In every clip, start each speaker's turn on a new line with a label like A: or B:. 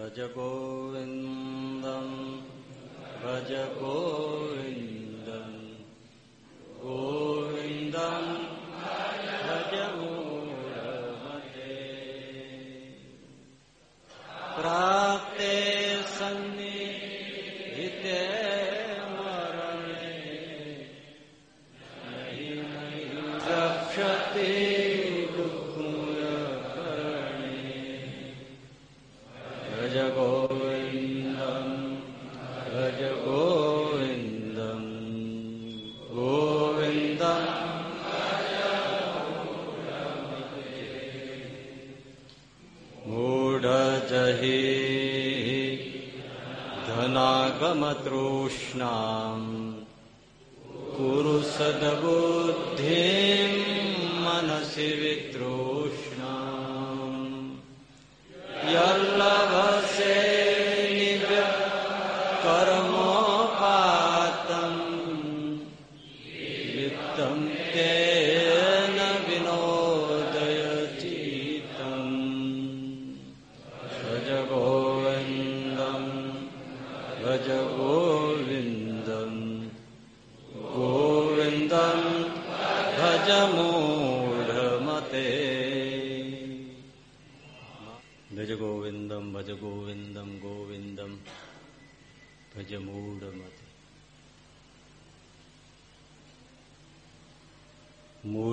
A: ભજ ગોવિંદમ ભજ ગોવિંદ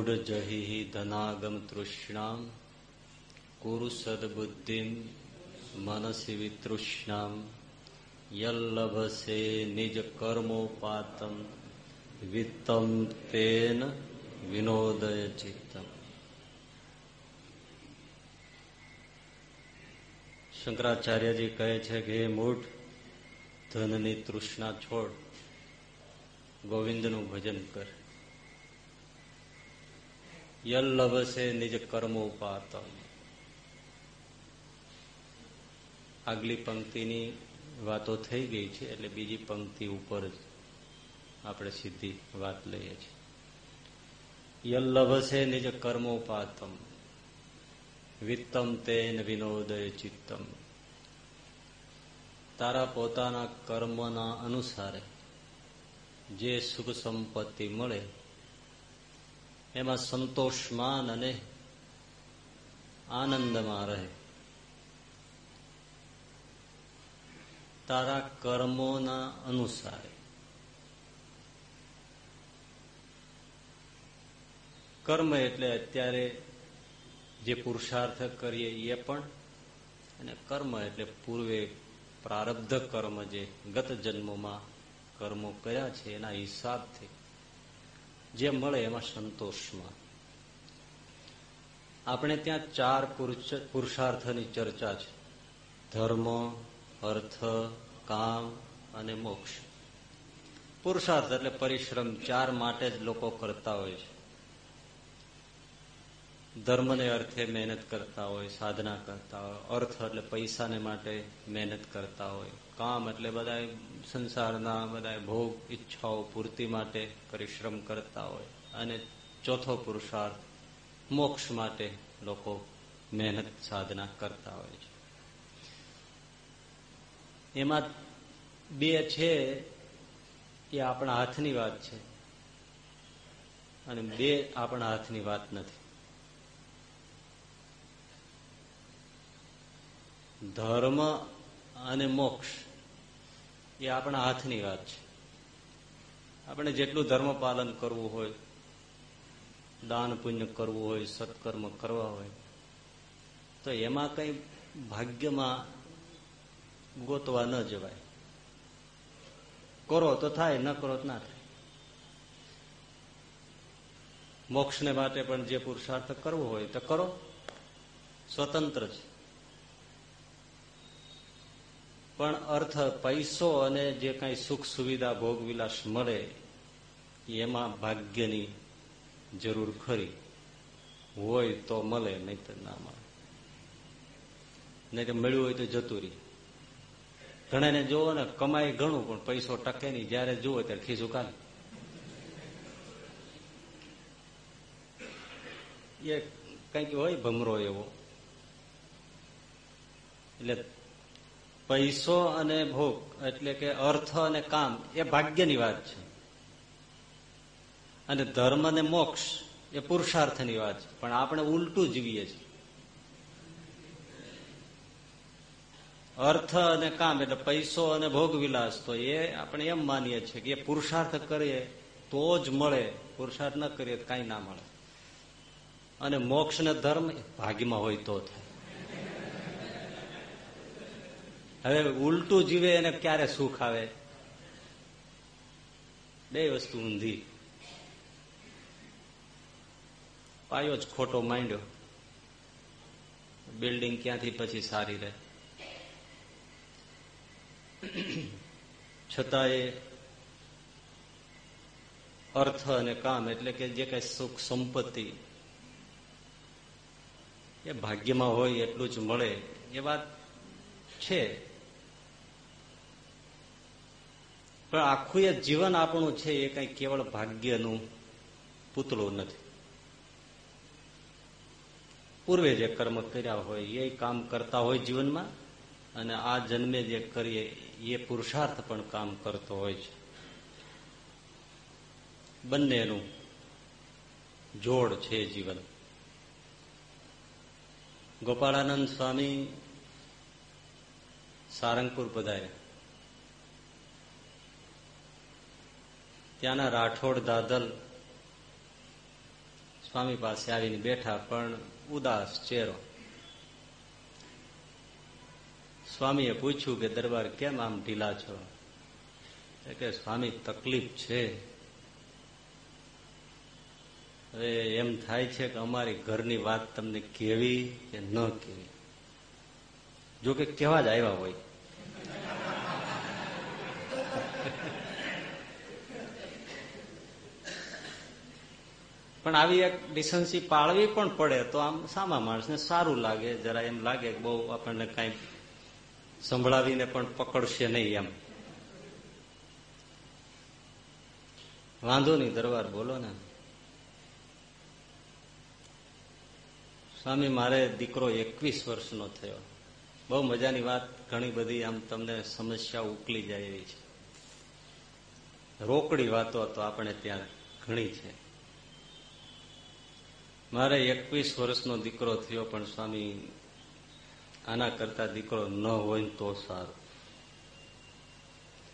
A: મૂઢ જહિ ધનાગમ તૃષ્ણામ કુરુ સદબુદ્ધિમ મનસી વિતૃષ્ણામ યલ્લભસે નિજ કર્મોપાતમ વિત્તમ તેન વિનોદય ચિત્તમ શંકરાચાર્યજી કહે છે કે હે મૂઢ ધનની તૃષ્ણા છોડ ગોવિંદનું ભજન કર યલ્લભસે નિજ કર્મોપાતમ આગલી પંક્તિની વાતો થઈ ગઈ છે, એટલે બીજી પંક્તિ ઉપર જ આપણે સીધી વાત લઈએ છીએ. યલ્લભસે નિજ કર્મોપાતમ વિત્તમ તેન વિનોદય ચિત્તમ. તારા પોતાના કર્મના અનુસારે જે સુખ સંપત્તિ મળે એમાં સંતોષમાન અને આનંદમાં રહે. તારા કર્મોના અનુસારે. કર્મ એટલે અત્યારે જે પુરુષાર્થ કરીએ એ પણ, અને કર્મ એટલે પૂર્વે પ્રારબ્ધ કર્મ જે ગત જન્મોમાં કર્મો કર્યા છે, એના હિસાબથી જે મળે એમાં સંતોષમાં. આપણે ત્યાં ચાર પુરુષાર્થની ચર્ચા છે. ધર્મ, અર્થ, કામ અને મોક્ષ. પુરુષાર્થ એટલે પરિશ્રમ ચાર માટે જ લોકો કરતા હોય છે. ધર્મને અર્થે મહેનત કરતા હોય, સાધના કરતા હોય, અર્થ એટલે પૈસાને માટે મહેનત કરતા હોય. કામ એટલે બધા સંસારના બધા ભોગ, ઈચ્છાઓ પૂર્તિ માટે પરિશ્રમ કરતા હોય. અને ચોથો પુરુષાર્થ, મોક્ષ માટે લોકો મહેનત સાધના કરતા હોય છે. એમાં બે છે, એ આપણા હાથની વાત છે અને બે આપણા હાથની વાત નથી. ધર્મ અને મોક્ષ એ આપણા હાથની વાત છે. આપણે જેટલું ધર્મ પાલન કરવું હોય, દાન પુણ્ય કરવું હોય, સત્કર્મ કરવા હોય, તો એમાં કઈ ભાગ્યમાં ગોતવા ન જવાય. કરો તો થાય, ન કરો તો ના થાય. મોક્ષને માટે પણ જે પુરુષાર્થ કરવો હોય તો કરો. સ્વતંત્ર છે. પણ અર્થ પૈસો અને જે કઈ સુખ સુવિધા ભોગવિલાસ મળે, એમાં ભાગ્યની જરૂર ખરી. હોય તો મળે નહીં તો ના મળે. નહીં તો મળ્યું હોય તો જતું રહી. ઘણાને જોવો ને, કમાઈ ઘણું, પણ પૈસો ટકે નહીં. જયારે જુઓ ત્યારે ખીસું કાલે. એ કંઈક હોય ભમરો એવો. એટલે પૈસો અને ભોગ, એટલે કે અર્થ અને કામ, એ ભાગ્યની વાત છે. અને ધર્મ અને મોક્ષ એ પુરુષાર્થની વાત છે. પણ આપણે ઉલટું જીવીએ છીએ. અર્થ અને કામ, એટલે પૈસો અને ભોગ વિલાસ, તો એ આપણે એમ માનીએ છીએ કે એ પુરુષાર્થ કરીએ તો જ મળે. પુરુષાર્થ ન કરીએ તો કઈ ના મળે. અને મોક્ષ ને ધર્મ ભાગ્યમાં હોય તો થાય. હવે ઉલટું જીવે એને ક્યારે સુખ આવે? બે વસ્તુ ઊંધી. પાયો જ ખોટો માંડ્યો. બિલ્ડિંગ ક્યાંથી પછી સારી રહે? છતાં એ અર્થ અને કામ એટલે કે જે કઈ સુખ સંપત્તિ એ ભાગ્યમાં હોય એટલું જ મળે. એ વાત છે. પણ આખું એ જીવન આપણું છે એ કઈ કેવળ ભાગ્યનું પૂતળું નથી. પૂર્વે જે કર્મ કર્યા હોય, એ કામ કરતા હોય જીવનમાં અને આ જન્મે જે કરીએ, એ પુરુષાર્થ પણ કામ કરતો હોય છે. બંનેનું જોડ છે જીવન. ગોપાળાનંદ સ્વામી સારંગપુર પધાર્યા. ત્યાંના રાઠોડ દાદલ સ્વામી પાસે આવીને બેઠા, પણ ઉદાસ ચહેરો. સ્વામીએ પૂછ્યું કે, દરબાર કેમ આમ ઢીલા છો? કે, સ્વામી, તકલીફ છે. હવે એમ થાય છે કે, અમારી ઘરની વાત તમને કેવી કે ન કેવી? જો કે કેવા જ આવ્યા હોય. પણ આવી એક ડિસન્સી પાળવી પણ પડે તો આમ સામા માણસને સારું લાગે, જરા એમ લાગે બહુ આપણને કઈ સંભળાવીને પણ પકડશે નહીં એમ. વાંધો નહીં દરબાર બોલો ને. સ્વામી, મારે દીકરો એકવીસ વર્ષનો થયો. બહુ મજાની વાત, ઘણી બધી આમ તમને સમસ્યા ઉકલી જાય એવી છે. રોકડી વાતો તો આપણે ત્યાં ઘણી છે. મારે એકવીસ વર્ષનો દીકરો થયો, પણ સ્વામી, આના કરતા દીકરો ન હોય તો સારું.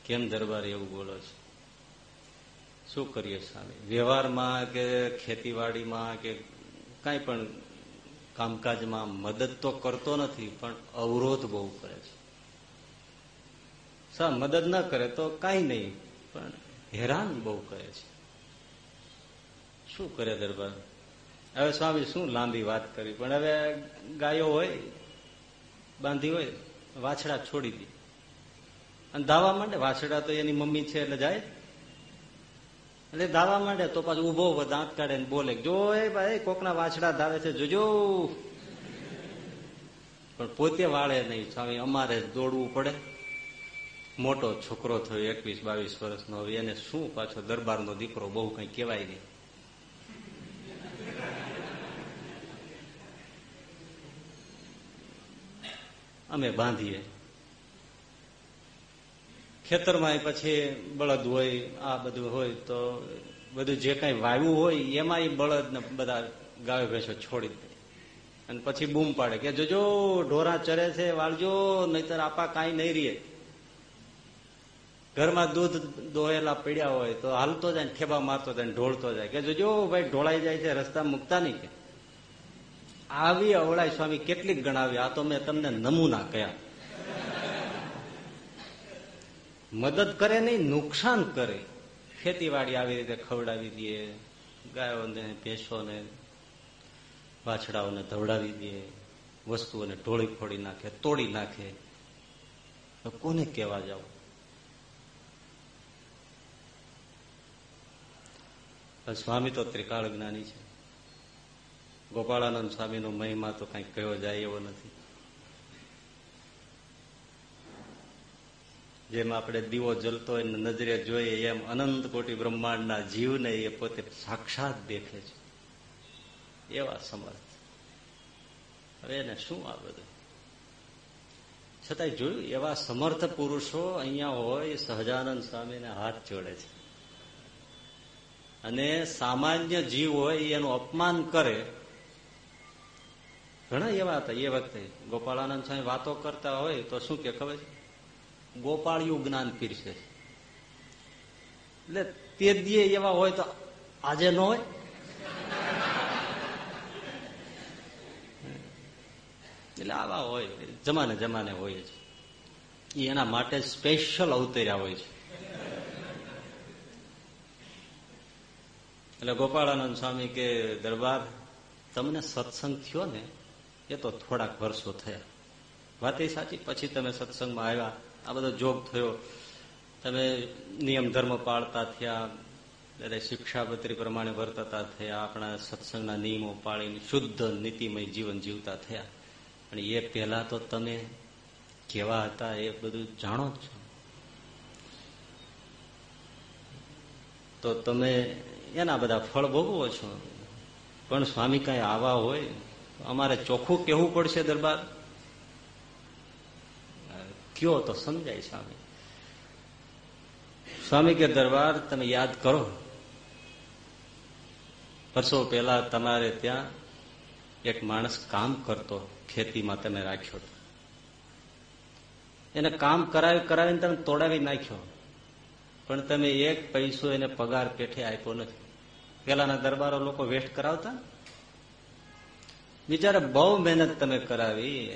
A: કેમ દરબાર એવું બોલો છે? શું કરીએ સ્વામી? વ્યવહારમાં કે ખેતીવાડીમાં કે કાંઈ પણ કામકાજમાં મદદ તો કરતો નથી, પણ અવરોધ બહુ કરે છે. સા, મદદ ન કરે તો કાંઈ નહીં, પણ હેરાન બહુ કરે છે. શું કરે દરબાર? હવે સ્વામી શું લાંબી વાત કરી? પણ હવે ગાયો હોય, બાંધી હોય, વાછડા છોડી દે. અને દાવા માંડે? વાછડા તો એની મમ્મી છે એટલે જાય. એટલે દાવા માંડે તો પાછું ઊભો દાંત કાઢે બોલે, જો એ ભાઈ, કોકના વાછડા ધાવે છે, જોજો. પણ પોતે વાળે નહીં. સ્વામી, અમારે દોડવું પડે. મોટો છોકરો થયો, એકવીસ બાવીસ વર્ષનો. હવે એને શું પાછો દરબારનો દીકરો બહુ કઈ કહેવાય નહીં. અમે બાંધીએ. ખેતરમાં પછી બળદ હોય, આ બધું હોય તો બધું જે કઈ વાવ્યું હોય એમાં બળદ ને બધા ગાયો ભેંસો છોડી દે. અને પછી બૂમ પાડે કે, જોજો, ઢોરા ચરે છે વાળજો નહીતર આપા કાંઈ નહીં રહીએ ઘરમાં દૂધ દોહેલા પીડ્યા હોય તો હાલતો જાય ઠેબા મારતો જાય ઢોળતો જાય કે, જોજો, ભાઈ, ઢોળાઈ જાય છે, રસ્તા મૂકતા નહીં કે. આવી અવળાઈ સ્વામી કેટલીક ગણાવી? આ તો મેં તમને નમૂના કયા. મદદ કરે નહીં, નુકસાન કરે. ખેતીવાડી આવી રીતે ખવડાવી દે, ગાયોને, ભેંસોને, વાછડાઓને ધવડાવી દે, વસ્તુઓને ઢોળી ફોડી નાખે, તોડી નાખે. તો કોને કહેવા જાવ સ્વામી તો ત્રિકાળ જ્ઞાની છે. ગોપાળાનંદ સ્વામીનો મહિમા તો કઈ કયો જાય એવો નથી. જેમ આપણે દીવો જલતો હોય નજરે જોઈએ એમ અનંત કોટી બ્રહ્માંડના જીવને એ પોતે સાક્ષાત દેખે છે. એવા સમર્થ. હવે એને શું આ બધું? છતાંય જોયું, એવા સમર્થ પુરુષો અહીંયા હોય સહજાનંદ સ્વામીને હાથ જોડે છે. અને સામાન્ય જીવ હોય એનું અપમાન કરે ઘણા એવા હતા એ વખતે. ગોપાળાનંદ સ્વામી વાતો કરતા હોય તો શું કે ખબર છે? ગોપાળિયું જ્ઞાન પીરશે એટલે તે દીએ એવા હોય તો આજે ન હોય. એટલે આવા હોય. જમાને જમાને હોય છે એના માટે સ્પેશિયલ અવતર્યા હોય છે. એટલે ગોપાળાનંદ સ્વામી કે, દરબાર, તમને સત્સંગ થયો ને એ તો થોડાક વર્ષો થયા. વાત એ સાચી, પછી તમે સત્સંગમાં આવ્યા, આ બધો જોગ થયો. તમે નિયમ ધર્મ પાળતા થયા, એટલે શિક્ષાપત્રી પ્રમાણે વર્તતા થયા, આપણા સત્સંગના નિયમો પાળીને શુદ્ધ, નીતિમય જીવન જીવતા થયા. અને એ પહેલા તો તમે કેવા હતા એ બધું જાણો જ છો. તો તમે એના બધા ફળ ભોગવો છો. પણ સ્વામી કઈ આવા હોય? અમારે ચોખ્ખું કેવું પડશે દરબાર? કયો તો સમજાય સ્વામી. સ્વામી કે દરબાર તમે યાદ કરો. વર્ષો પહેલા તમારે ત્યાં એક માણસ કામ કરતો, ખેતીમાં તમે રાખ્યો એને કામ કરાવી, કરાવીને તમે તોડાવી નાખ્યો. પણ તમે એક પૈસો એને પગાર પેઠે આપ્યો નથી. પેલાના દરબારો લોકો વેસ્ટ કરાવતા? બિચારે બહુ મહેનત તમે કરાવી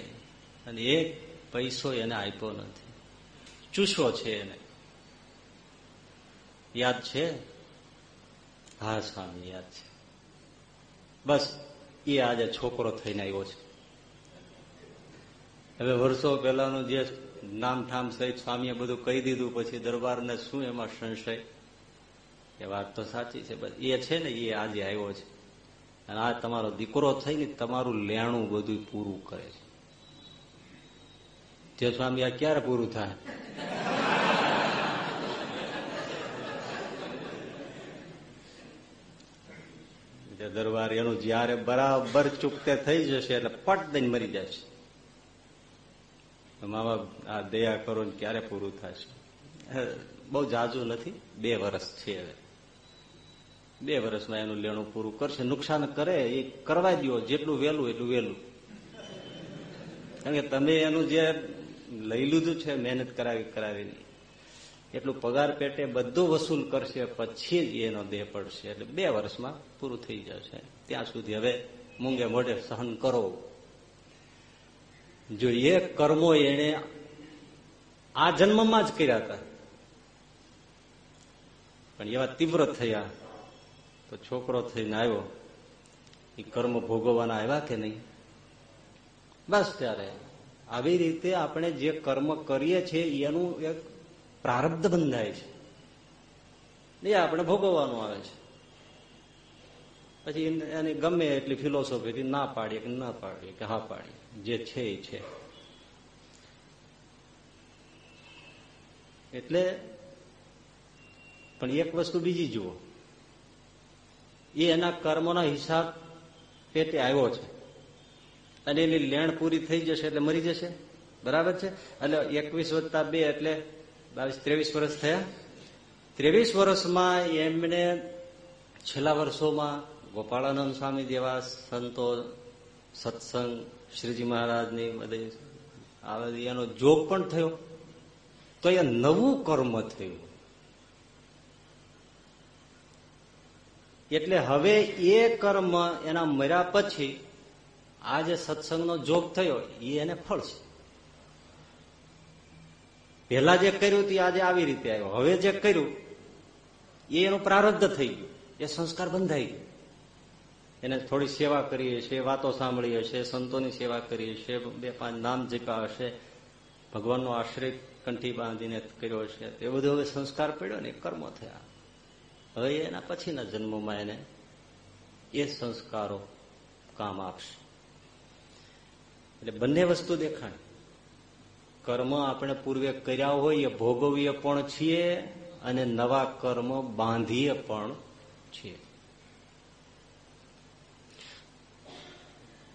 A: અને એક પૈસો એને આપ્યો નથી. ચૂસ્યો છે એને. યાદ છે? હા, સ્વામી, યાદ છે. બસ, એ આજે છોકરો થઈને આવ્યો છે. હવે વર્ષો પહેલાનું જે નામ ઠામ સહિત સ્વામીએ બધું કહી દીધું, પછી દરબારને શું એમાં સંશય? એ વાત તો સાચી છે બસ એ છે ને, એ આજે આવ્યો છે. અને આ તમારો દીકરો થઈને તમારું લેણું બધું પૂરું કરે છે. જે સ્વામી આ ક્યારે પૂરું થાય? દરબાર એનું જયારે બરાબર ચૂકતે થઈ જશે એટલે પટ દઈને મરી જશે મામા આ દયા કરો ને ક્યારે પૂરું થશે બહુ જાજુ નથી, બે વર્ષ છે હવે. બે વર્ષમાં એનું લેણું પૂરું કરશે, નુકસાન કરે, એ કરવા દો જેટલું વહેલું એટલું વહેલું કારણ કે તમે એનું જે લઈ લીધું છે, મહેનત કરાવી, કરાવીને, એટલું પગાર પેટે બધું વસૂલ કરશે, પછી જ એનો દેહ પડશે. એટલે બે વર્ષમાં પૂરું થઈ જશે. ત્યાં સુધી હવે મૂંગે મોઢે સહન કરો. જો એ કર્મો એને આ જન્મમાં જ કર્યા હતા. પણ એવા તીવ્ર થયા. તો છોકરો થઈને આવ્યો. એ કર્મ ભોગવવાના આવ્યા કે નહીં? બસ ત્યારે આવી રીતે આપણે જે કર્મ કરીએ છીએ એનું એક પ્રારબ્ધ બંધાય છે. એ આપણે ભોગવવાનું આવે છે. પછી એની ગમે એટલી ફિલોસોફી ના પાડીએ કે ના પાડીએ કે હા પાડીએ. જે છે એ છે. એટલે પણ એક વસ્તુ બીજી જુઓ. એ એના કર્મોના હિસાબ પેટે આવ્યો છે. અને એની લેણ પૂરી થઈ જશે એટલે મરી જશે. બરાબર છે? એટલે એકવીસ વત્તા બે એટલે બાવીસ, ત્રેવીસ વર્ષ થયા. ત્રેવીસ વર્ષમાં એમને છેલ્લા વર્ષોમાં ગોપાળાનંદ સ્વામી જેવા સંતો, સત્સંગ, શ્રીજી મહારાજની બધી એનો જોગ પણ થયો. તો એ નવું કર્મ થયું. એટલે હવે એ કર્મ એના મર્યા પછી આ જે સત્સંગનો જોગ થયો, એ એને ફળશે પેલા જે કર્યું તે આજે આવી રીતે આવ્યો. હવે જે કર્યું, એ એનું પ્રારબ્ધ થઈ ગયું. એ સંસ્કાર બંધાઈ ગયો. એને થોડી સેવા કરીએ છીએ વાતો સાંભળીએ છીએ સંતોની સેવા કરીએ છીએ બે પાંચ નામ જીપા હશે, ભગવાનનો આશ્રય કંઠી બાંધીને કર્યો છે એ બધો હવે સંસ્કાર પડ્યો ને કર્મો થયા. હવે એના પછીના જન્મમાં એને એ સંસ્કારો કામ આપશે. એટલે બંને વસ્તુ દેખાણ કર્મ આપણે પૂર્વે કર્યા હોય એ ભોગવીએ પણ છીએ અને નવા કર્મ બાંધીએ પણ છીએ.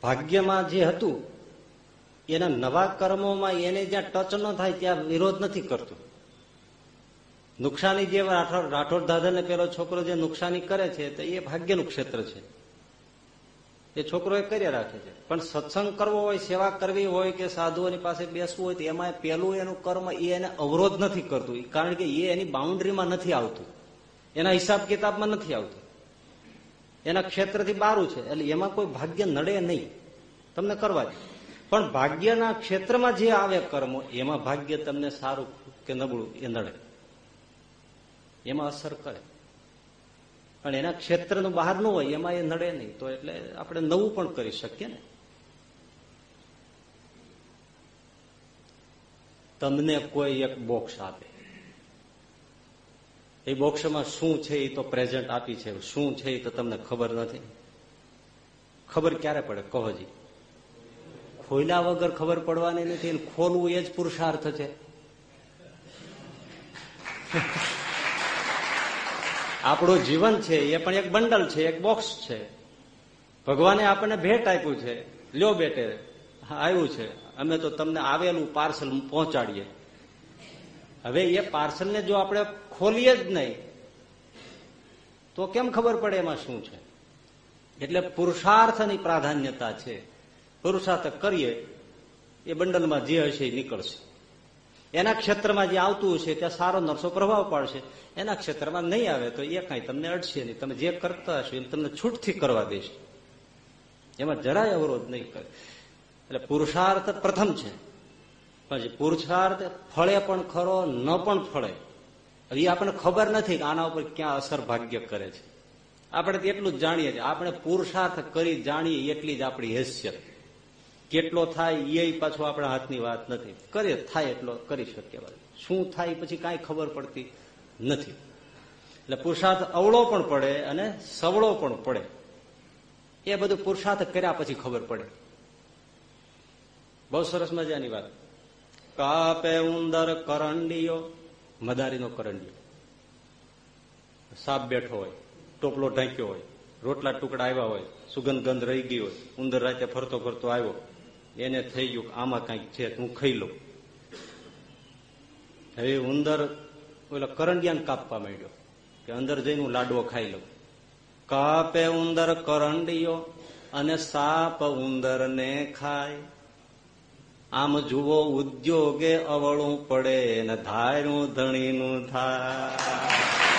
A: ભાગ્યમાં જે હતું, એના નવા કર્મોમાં એને જ્યાં ટચ ન થાય, ત્યાં વિરોધ નથી કરતું. નુકસાની જે રાઠોડ રાઠોડ દાદાને પેલો છોકરો જે નુકસાની કરે છે, તો એ ભાગ્યનું ક્ષેત્ર છે. એ છોકરો એ કર્યા રાખે છે. પણ સત્સંગ કરવો હોય, સેવા કરવી હોય કે સાધુઓની પાસે બેસવું હોય, તો એમાં પેલું એનું કર્મ એ એને અવરોધ નથી કરતું. કારણ કે એ એની બાઉન્ડ્રીમાં નથી આવતું. એના હિસાબ કિતાબમાં નથી આવતું. એના ક્ષેત્રથી બારું છે. એટલે એમાં કોઈ ભાગ્ય નડે નહીં. તમને કરવા દે. પણ ભાગ્યના ક્ષેત્રમાં જે આવે કર્મો, એમાં ભાગ્ય તમને સારું કે નબળું એ નડે. એમાં અસર કરે. પણ એના ક્ષેત્રનું બહારનું હોય, એમાં એ નડે નહીં. તો એટલે આપણે નવું પણ કરી શકીએ ને. તમને કોઈ એક બોક્સ આપે. એ બોક્સમાં શું છે એ તો પ્રેઝન્ટ આપી છે. શું છે એ તો તમને ખબર નથી. ખબર ક્યારે પડે? કહોજી ખોલ્યા વગર ખબર પડવાની નથી. ખોલવું એ જ પુરુષાર્થ છે. આપણું જીવન છે, એ પણ એક બંડલ છે, એક બોક્સ છે. ભગવાને આપણને ભેટ આપ્યું છે. લ્યો બેટે, આવ્યું છે. અમે તો તમને આવેલું પાર્સલ પહોંચાડીએ. હવે એ પાર્સલને જો આપણે ખોલીએ જ નહીં, તો કેમ ખબર પડે એમાં શું છે? એટલે પુરુષાર્થની પ્રાધાન્યતા છે. પુરુષાર્થ કરીએ, એ બંડલમાં જે હશે એ નીકળશે. એના ક્ષેત્રમાં જે આવતું છે ત્યાં સારો નરસો પ્રભાવ પાડશે. એના ક્ષેત્રમાં નહીં આવે તો એ કઈ તમને અડશે નહીં. તમે જે કરતા હશો એ તમને છૂટથી કરવા દેશે. એમાં જરાય અવરોધ નહીં કરે. એટલે પુરુષાર્થ પ્રથમ છે. પછી પુરુષાર્થ ફળે પણ ખરો, ન પણ ફળે. એ આપણને ખબર નથી કે આના ઉપર ક્યાં અસર ભાગ્ય કરે છે. આપણે એટલું જ જાણીએ છીએ. આપણે પુરુષાર્થ કરી જાણીએ એટલી જ આપણી હેસિયત. કેટલો થાય એ પાછું આપણા હાથની વાત નથી. કરીએ થાય એટલો, કરી શકીએ શું થાય પછી કાંઈ ખબર પડતી નથી. એટલે પુરુષાર્થ અવળો પણ પડે અને સવળો પણ પડે. એ બધું પુરુષાર્થ કર્યા પછી ખબર પડે. બહુ સરસ મજાની વાત. કાપે ઉંદર કરંડીઓ મદારીનો કરંડીઓ સાપ બેઠો હોય, ટોપલો ઢાંક્યો હોય, રોટલા ટુકડા આવ્યા હોય સુગંધ ગંધ રહી ગઈ હોય, ઉંદર રાતે ફરતો ફરતો આવ્યો. એને થઈ ગયું આમાં કંઈક છે હું ખાઈ લઉં. હવે ઉંદર ઓલા કરંડિયાને કાપવા માંડ્યો કે અંદર જઈને હું લાડવો ખાઈ લઉં. કાપે ઉંદર કરંડિયો અને સાપ ઉંદર ને ખાય. આમ જુઓ ઉદ્યોગે અવળું પડે ને ધાર્યું ધણીનું થાય.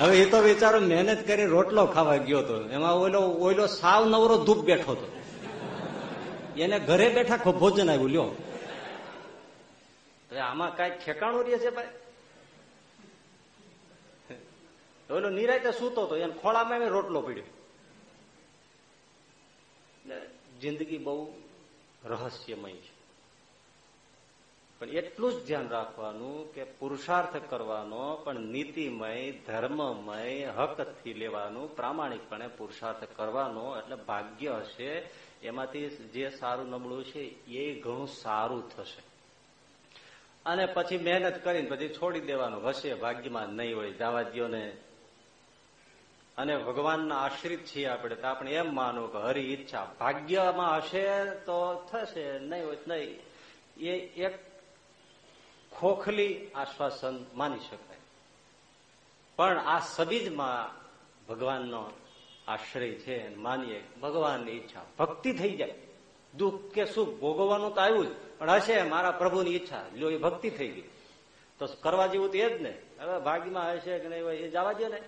A: હવે એ તો વિચારો મહેનત કરી રોટલો ખાવા ગયો હતો એમાં ઓલો ઓલો સાવ નવરો ધૂપ બેઠો હતો. એને ઘરે બેઠા ભોજન આવ્યું લ્યો. આમાં કઈ ઠેકાણું રહે છે ભાઈ? ઓલો નિરાયતે સૂતો હતો એને ખોળામાં રોટલો પડ્યો. જિંદગી બહુ રહસ્યમય છે. પણ એટલું જ ધ્યાન રાખવાનું કે પુરુષાર્થ કરવાનો પણ નીતિમય, ધર્મમય હકથી લેવાનું, પ્રામાણિકપણે પુરુષાર્થ કરવાનો એટલે ભાગ્ય હશે. એમાંથી જે સારું નબળું છે એ ઘણું સારું થશે. અને પછી મહેનત કરીને પછી છોડી દેવાનું. હશે, ભાગ્યમાં નહીં હોય જવા દો ને અને ભગવાનના આશ્રિત છીએ આપણે, તો આપણે એમ માનવું કે હરી ઈચ્છા. ભાગ્યમાં હશે તો થશે, નહીં હોય નહીં. એ એક ખોખલી આશ્વાસન માની શકાય. પણ આ સબીજમાં ભગવાનનો આશ્રય છે માનીએ ભગવાનની ઈચ્છા. ભક્તિ થઈ જાય. દુઃખ કે સુખ ભોગવવાનું તો આવ્યું જ, પણ હશે મારા પ્રભુની ઈચ્છા. લો એ ભક્તિ થઈ ગઈ. તો કરવા જેવું તો એ જ ને. હવે ભાગ્યમાં હશે કે નહીં એ જવા દે ને.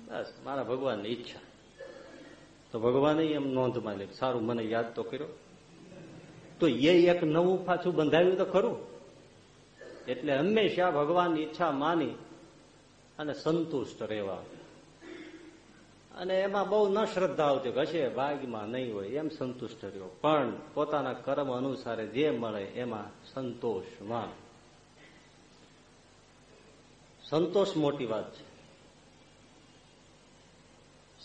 A: બસ, મારા ભગવાનની ઈચ્છા. તો ભગવાને એમ નોંધમાં લે સારું, મને યાદ તો કર્યો. તો એ એક નવું પાછું બંધાવ્યું તો ખરું. એટલે હંમેશા ભગવાનની ઈચ્છા માની અને સંતુષ્ટ રહેવા. અને એમાં બહુ ન શ્રદ્ધા આવતી હશે ભાગમાં નહીં હોય, એમ સંતુષ્ટ રહ્યો. પણ પોતાના કર્મ અનુસારે જે મળે એમાં સંતોષ માન. સંતોષ મોટી વાત છે.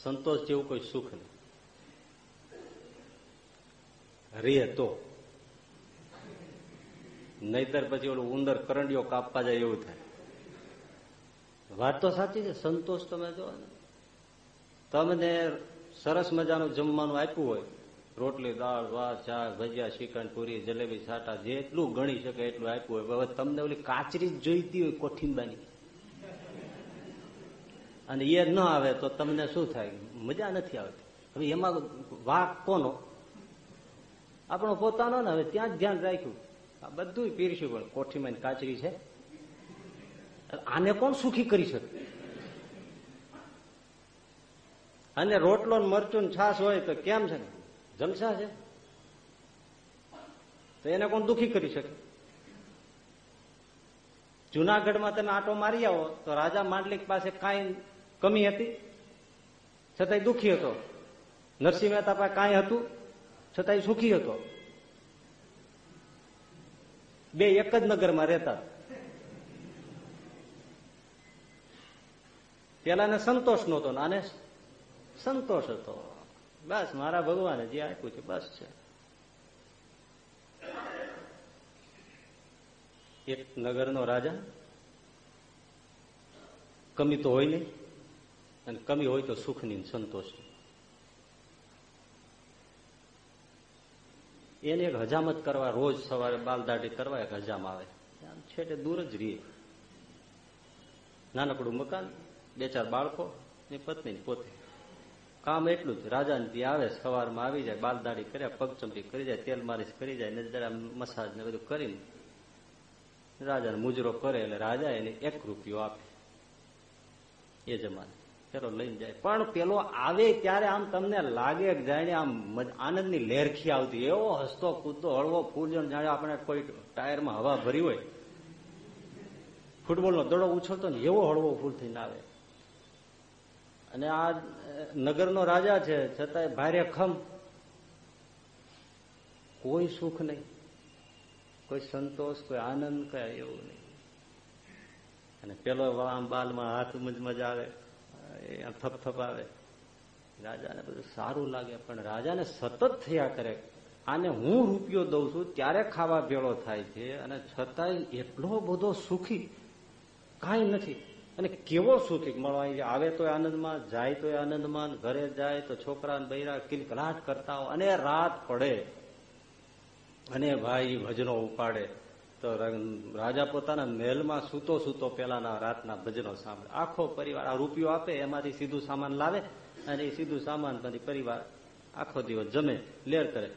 A: સંતોષ જેવું કોઈ સુખ નહીં. રે તો નહીતર પછી ઓલું ઉંદર કરંડીઓ કાપવા જાય એવું થાય. વાત તો સાચી છે સંતોષ તમે જો. તમને સરસ મજાનું જમવાનું આપ્યું હોય રોટલી દાળ વાસ ચા ભજીયા શ્રીખંડ પૂરી જલેબી છાટા જેટલું ગણી શકે એટલું આપ્યું હોય. હવે તમને ઓલી કાચરી જ જોઈતી હોય કોઠીંબાની. અને એ ન આવે તો તમને શું થાય? મજા નથી આવતી. હવે એમાં વાક કોનો? આપણો પોતાનો ને હવે ત્યાં જ ધ્યાન રાખ્યું. બધું પીરશું પણ કોઠીમાં કાચરી છે. આને કોણ સુખી કરી શકે? અને રોટલો મરચું છાસ હોય તો કેમ છે જલસા છે. તો એને કોણ દુખી કરી શકે? જુનાગઢમાં તમે આટો મારી આવો તો રાજા માંડલિક પાસે કાંઈ કમી હતી? છતાંય દુખી હતો. નરસિંહ મહેતા પાસે કાંઈ હતું? છતાંય સુખી હતો. બે એક જ નગરમાં રહેતા. પેલાને સંતોષ નહોતો આને સંતોષ હતો. બસ મારા ભગવાને જે આપ્યું છે, બસ છે. એક નગરનો રાજા. કમી તો હોય નહીં, અને કમી હોય તો સુખની સંતોષ એને એક હજામત કરવા, રોજ સવારે બાલદાટી કરવા એક હજામ આવે. આમ છેટે દૂર જ રહીએ નાનકડું મકાન, બે ચાર બાળકો ને પત્ની પોતે. કામ એટલું જ, રાજાને ત્યાં આવે, સવારમાં આવી જાય બાલદાડી કર્યા, પગચંપી કરી જાય, તેલ માલિશ કરી જાય ને જરા મસાજ ને બધું કરીને રાજાને મુજરો કરે એટલે રાજા એને એક રૂપિયો આપે. એ જમાને. પેલો લઈને જાય. પણ પેલો આવે ત્યારે આમ તમને લાગે જાણે આમ આનંદની લેરખી આવતી. એવો હસતો, કૂદતો, હળવો ફૂલ જાણે આપણે કોઈ ટાયરમાં હવા ભરી હોય. ફૂટબોલનો દડો ઉછળતો ને એવો હળવો ફૂલ થઈને આવે. અને આ નગરનો રાજા છે, છતાંય ભારે ખમ. કોઈ સુખ નહીં. કોઈ સંતોષ, કોઈ આનંદ, કઈ એવું નહીં. અને પેલો આમ બાલમાં હાથ મજા આવે. થપ થપ આવે રાજાને બધું સારું લાગે, પણ રાજાને સતત થયા કરે. આને હું રૂપિયો દઉં છું, ત્યારે ખાવા ભેળો થાય છે, અને છતાંય એટલો બધો સુખી કાંઈ નથી. અને કેવો સુખી? મળવા આવે તો આનંદમાં, જાય તો આનંદમાં, ઘરે જાય તો છોકરાને બૈરા કિલકલાટ કરતા હોય, અને રાત પડે. અને ભાઈ ભજનો ઉપાડે. તો રાજા પોતાના મહેલમાં સૂતો સૂતો પેલાના રાતના ભજનો સાંભળે. આખો પરિવાર આ રૂપિયો આપે, એમાંથી સીધું સામાન લાવે અને એ સીધું સામાન પછી પરિવાર આખો દિવસ જમે, લેર કરે.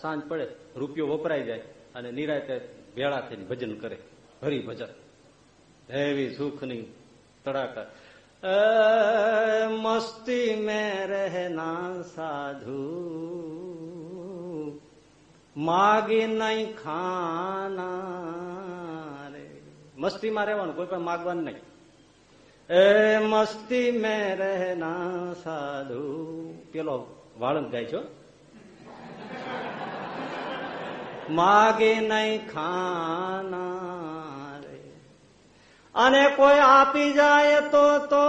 A: સાંજ પડે, રૂપિયો વપરાઈ જાય અને નિરાતે ભેળા થઈને ભજન કરે. હરી ભજન હેવી સુખની તડાકા. મસ્તી મેં રહેના સાધુ. માગી નહીં ખાના રે મસ્તીમાં રહેવાનું, કોઈ પણ માગવાનું નહીં. એ મસ્તી મેં રહેના સાધુ. પેલો વાળંદ ગાય છો માગે નહીં ખાના રે અને કોઈ આપી જાય તો તો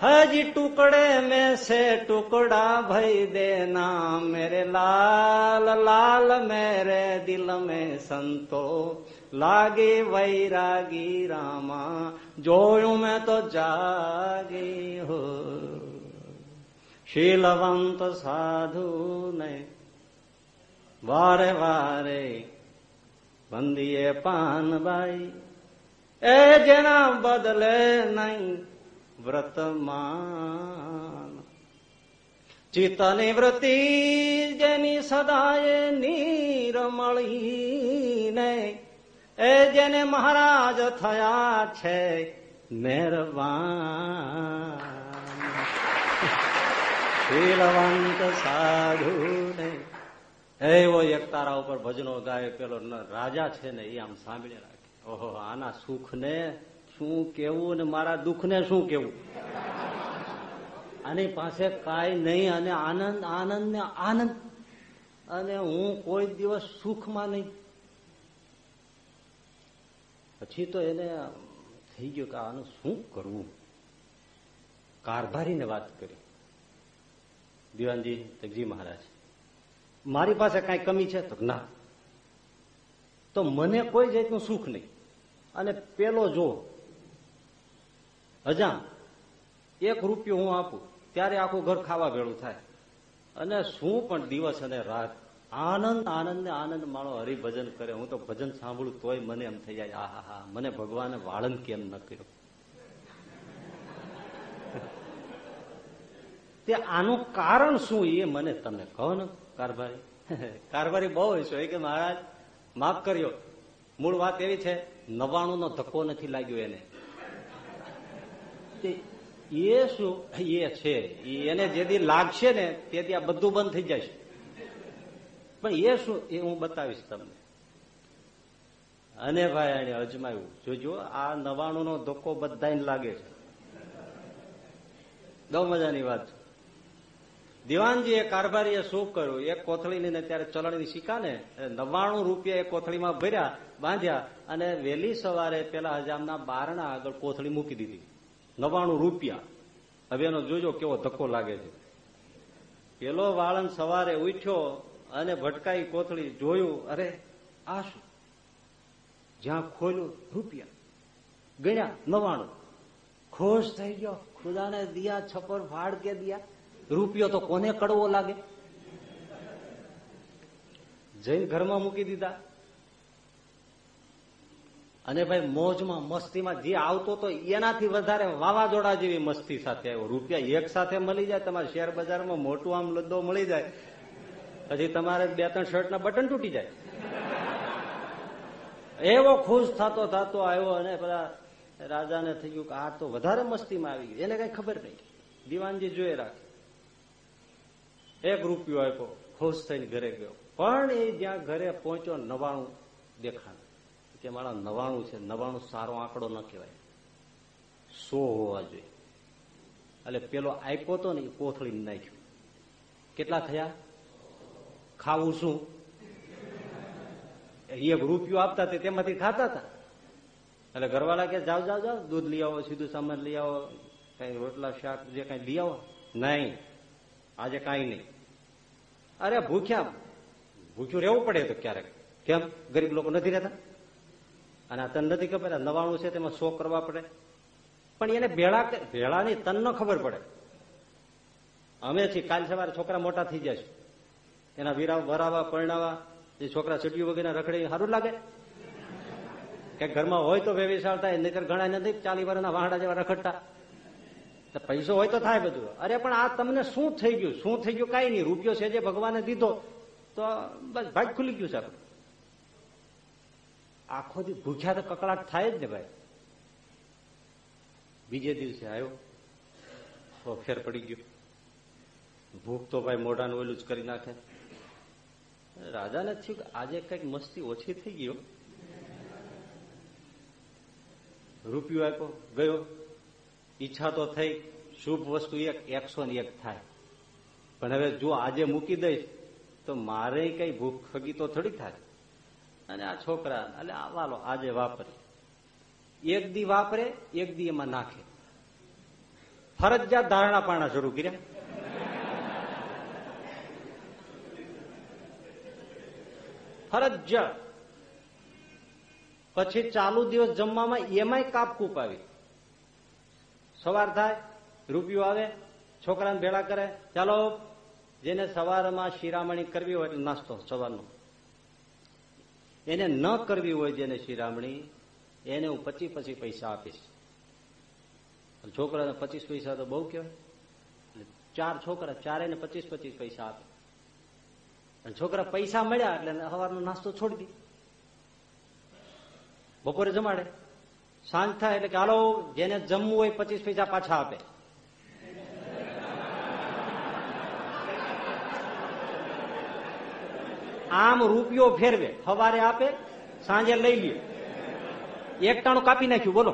A: હજી ટુકડે में से टुकड़ा भई देना मेरे लाल लाल मेरे दिल में संतो લાગે વૈરાગી રામા જોયું મેં તો જાગી હો શીલવંત સાધુ ને વારે વારે બંદીએ પાનબાઈ એ જેના બદલે નહીં વ્રતમાન. ચિત્તની વૃત્તિ જેની સદાય નીરમળીને, એ જેને મહારાજ થયા છે મહેરબાન શીલવંત સાધુ ને એવો એક તારા ઉપર ભજનો ગાય, પેલો રાજા છે ને એ આમ સાંભળી રાખે. ઓહો, આના સુખ ને શું કેવું ને મારા દુઃખ ને શું કેવું? આની પાસે કાંઈ નહીં અને આનંદ આનંદ ને આનંદ. અને હું કોઈ દિવસ સુખમાં નહીં. પછી તો એને થઈ ગયું કે આનું શું કરવું? કારભારીને વાત કરી. દિવાનજી, તકજી મહારાજ, મારી પાસે કાંઈ કમી છે? તો ના. તો મને કોઈ જાતનું સુખ નહીં. અને પેલો જો
B: હજામ. એક રૂપિયો હું આપું, ત્યારે આખું ઘર ખાવા ભેળું થાય. અને શું પણ દિવસ અને રાત, આનંદ આનંદ ને આનંદ માણો હરિભજન કરે. હું તો ભજન સાંભળું તોય મને એમ થઈ જાય, આહા, હા, મને ભગવાને વાળંદ કેમ ન કર્યો? તે આનું કારણ શું એ મને તમે કહો ને, કારભારી. કારભારી બહુ હોય કે મહારાજ? માફ કર્યો. મૂળ વાત એવી છે નવાણું નો ધક્કો નથી લાગ્યો એને. તે એ શું? એ છે. એને જેથી લાગશે ને, તેથી આ બધું બંધ થઈ જશે. પણ એ શું? એ હું બતાવીશ તમને. અને ભાઈ, એને અજમાયું. જોજો, આ નવાણું નો ધોકો બધાને લાગે છે. બહુ મજાની વાત છે. દિવાનજી એ કારભારીએ શું કર્યું? એક કોથળીની ત્યારે ચલણની સિક્કા ને નવ્વાણું રૂપિયા એ કોથળીમાં ભર્યા, બાંધ્યા અને વહેલી સવારે પેલા હજામના બારણા આગળ કોથળી મૂકી દીધી. નવ્વાણું રૂપિયા. હવે એનો જોજો કેવો ધક્કો લાગે છે. પેલો વાળન સવારે ઉઠ્યો અને ભટકાઈ કોથળી જોયું, અરે, આ શું? જ્યાં ખોલ્યું રૂપિયા. ગણ્યા નવાણું ખુશ થઈ ગયો. ખુદાને દિયા, છપર ફાડ કે દિયા? રૂપિયો તો કોને કડવો લાગે? જઈને ઘરમાં મૂકી દીધા. અને ભાઈ મોજમાં, મસ્તીમાં જે આવતો તો એનાથી વધારે વાવાઝોડા જેવી મસ્તી સાથે આવ્યો. રૂપિયા એક સાથે મળી જાય, તમારે શેર બજારમાં મોટું આમ લદ્દો મળી જાય, પછી તમારે બે ત્રણ શર્ટના બટન તૂટી જાય. એવો ખુશ થતો થતો આવ્યો અને પેલા રાજાને થઈ ગયું કે આ તો વધારે મસ્તીમાં આવી ગયું. એને કઈ ખબર નહીં. દિવાનજી જોઈ રાખે. એક રૂપિયો આપ્યો, ખુશ થઈને ઘરે ગયો. પણ એ જ્યાં ઘરે પહોંચ્યો, નવાણું દેખાણ. કે મારા નવાણું છે, નવાણું સારો આંકડો ન કહેવાય. સો હોવા જોઈએ. એટલે પેલો આપ્યો તો ને એ કોથળી નાખ્યું. કેટલા થયા? ખાવું શું? એક રૂપિયો આપતા તે તેમાંથી ખાતા હતા. એટલે ઘરવાળા કે, જાઓ જાઓ જાઓ, દૂધ લઈ આવો, સીધું સામાન લઈ આવો, કઈ રોટલા, શાક, જે કઈ લઈ આવો. નહીં, આજે કાંઈ નહીં. અરે ભૂખ્યા, ભૂખ્યું રહેવું પડે તો ક્યારેક. કેમ? ગરીબ લોકો નથી રહેતા? અને આ તન નથી ખબર નવાણું છે તેમાં સો કરવા પડે. પણ એને ભેળા ભેળાની તન ન ખબર પડે. અમે છીએ કાલ સવારે છોકરા મોટા થઈ જશે એના વીરા વરાવા, પરણાવા જે છોકરા ચટીઓ વગેરે રખડે સારું લાગે. કે ઘરમાં હોય તો વ્યવસાય થાય નહીતર ઘણા નથી ચાલી વર્ષના વાહડા જેવા રખડતા. પૈસો હોય તો થાય બધું. અરે પણ આ તમને શું થઈ ગયું? શું થઈ ગયું? કઈ નહીં. રૂપિયો છે જે ભગવાને દીધો, તો બસ ભાગ ખુલી ગયું આપણે. આખો દી ભૂખ્યા તો કકડાટ થાય જ ને ભાઈ. બીજે દિવસે આવ્યો તો ફેર પડી ગયો. ભૂખ તો ભાઈ મોઢાનું ઓલું જ કરી નાખે. રાજાને થયું કે આજે કંઈક મસ્તી ઓછી થઈ ગયો રૂપિયો આપ્યો, ગયો. ઈચ્છા તો થઈ, શુભ વસ્તુ એક, એકસો ને એક થાય. પણ હવે જો આજે મૂકી દઈશ, તો મારે કઈ ભૂખ ખગી તો થોડી થાય. અને આ છોકરા એટલે વાલો આજે વાપરે. એક દી વાપરે, એક દી એમાં નાખે. ફરજિયાત ધારણા પાણા શરૂ કર્યા. ફરજિયાત. પછી ચાલુ દિવસ જમવામાં એમાંય કાપ કૂપ આવી. સવાર થાય, રૂપિયો આવે, છોકરાને ભેળા કરે, ચાલો, જેને સવારમાં શિરામણી કરવી હોય એટલે નાસ્તો, સવારનો. એને ન કરવી હોય જેને શિરામણી એને હું પચીસ પચીસ પૈસા આપીશ. છોકરાને પચીસ પૈસા તો બહુ કહેવાય. ચાર છોકરા ચારે ને પચીસ પચીસ પૈસા આપે. અને છોકરા પૈસા મળ્યા એટલે સવારનો નાસ્તો છોડી દી. બપોરે જમાડે. સાંજ થાય એટલે કે હાલો, જેને જમવું હોય પચીસ પૈસા પાછા આપે. આમ રૂપિયો ફેરવે. સવારે આપે, સાંજે લઈ લે. એક ટાણું કાપી નાખ્યું, બોલો.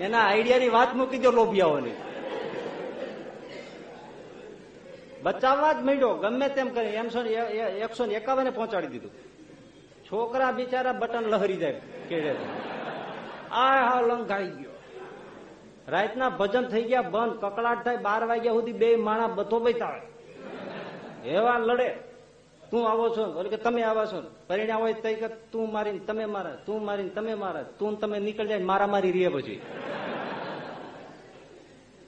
B: એના આઈડિયાની વાત મૂકી દો લોભિયાઓની. બચાવવા જ માંડ્યો, ગમે તેમ કરી. એમસો એકસો ને એકાવને પહોંચાડી દીધું. છોકરા બિચારા બટન લહરી જાય કેડે આ લંઘાઈ ગયો. રાતના ભજન થઈ ગયા, બંધ કકડાટ થાય, બાર વાગ્યા સુધી બે માણા બધો બતાવે એવા લડે. તું આવો છો? એટલે કે, તમે આવા છો. પરિણામ હોય તઈ કે, તું મારીને તમે મારા, તું મારીને તમે મારા, તું તમે નીકળી જાય મારા મારી રીએ પછી.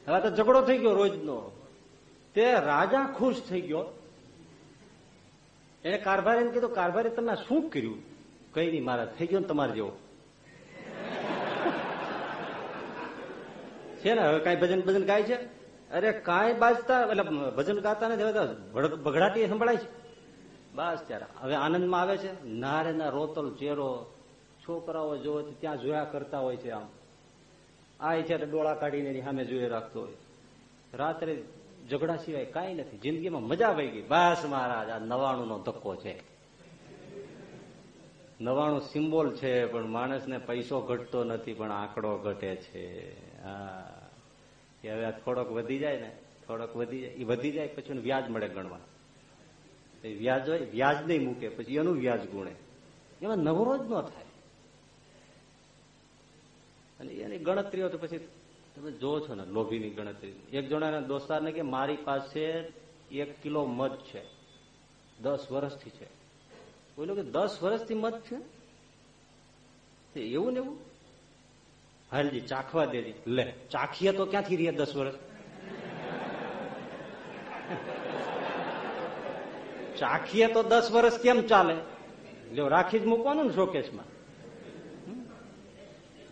B: હવે તો ઝઘડો થઈ ગયો રોજનો. તે રાજા ખુશ થઈ ગયો. એને કારભારી કીધું કારભારી તમે શું કર્યું? કઈ નહીં, મારા, થઈ ગયો ને તમારે જેવો. છે ને? હવે કઈ ભજન ભજન ગાય છે? અરે કાંઈ બાજતા, એટલે ભજન ગાતા નથી તો સંભળાય છે. બસ ત્યારે. હવે આનંદમાં આવે છે. નારે ના રોતલ ચેરો, છોકરાઓ જોવો ત્યાં જોયા કરતા હોય છે આમ. આ છે ડોળા કાઢીને સામે જોઈ રાખતો હોય. રાત્રે ઝઘડા સિવાય કાંઈ નથી. જિંદગીમાં મજા આવી ગઈ. બસ મહારાજ, આ નવાણું નો ધક્કો છે. નવાણું સિમ્બોલ છે, પણ માણસને પૈસો ઘટતો નથી, પણ આંકડો ઘટે છે. હા. કે હવે થોડોક વધી જાય ને, થોડોક વધી જાય, એ વધી જાય પછી વ્યાજ મળે ગણવા. વ્યાજ હોય, વ્યાજ નહીં મૂકે, પછી એનું વ્યાજ ગુણે. એમાં નવરો જ ન થાય. અને એની ગણતરીઓ તો પછી તમે જો છો ને, લોભીની ગણતરી. એક જણાના દોસ્તારને કે મારી પાસે એક કિલો મધ છે. દસ વર્ષથી છે. બોલો કે દસ વર્ષથી મધ છે? એવું ને એવું? હાલજી ચાખવા દેજી લે. ચાખીએ તો ક્યાંથી રહીએ દસ વર્ષ? ચાખીએ તો દસ વર્ષ કેમ ચાલે? જો રાખી જ મૂકવાનું ને શોકેશમાં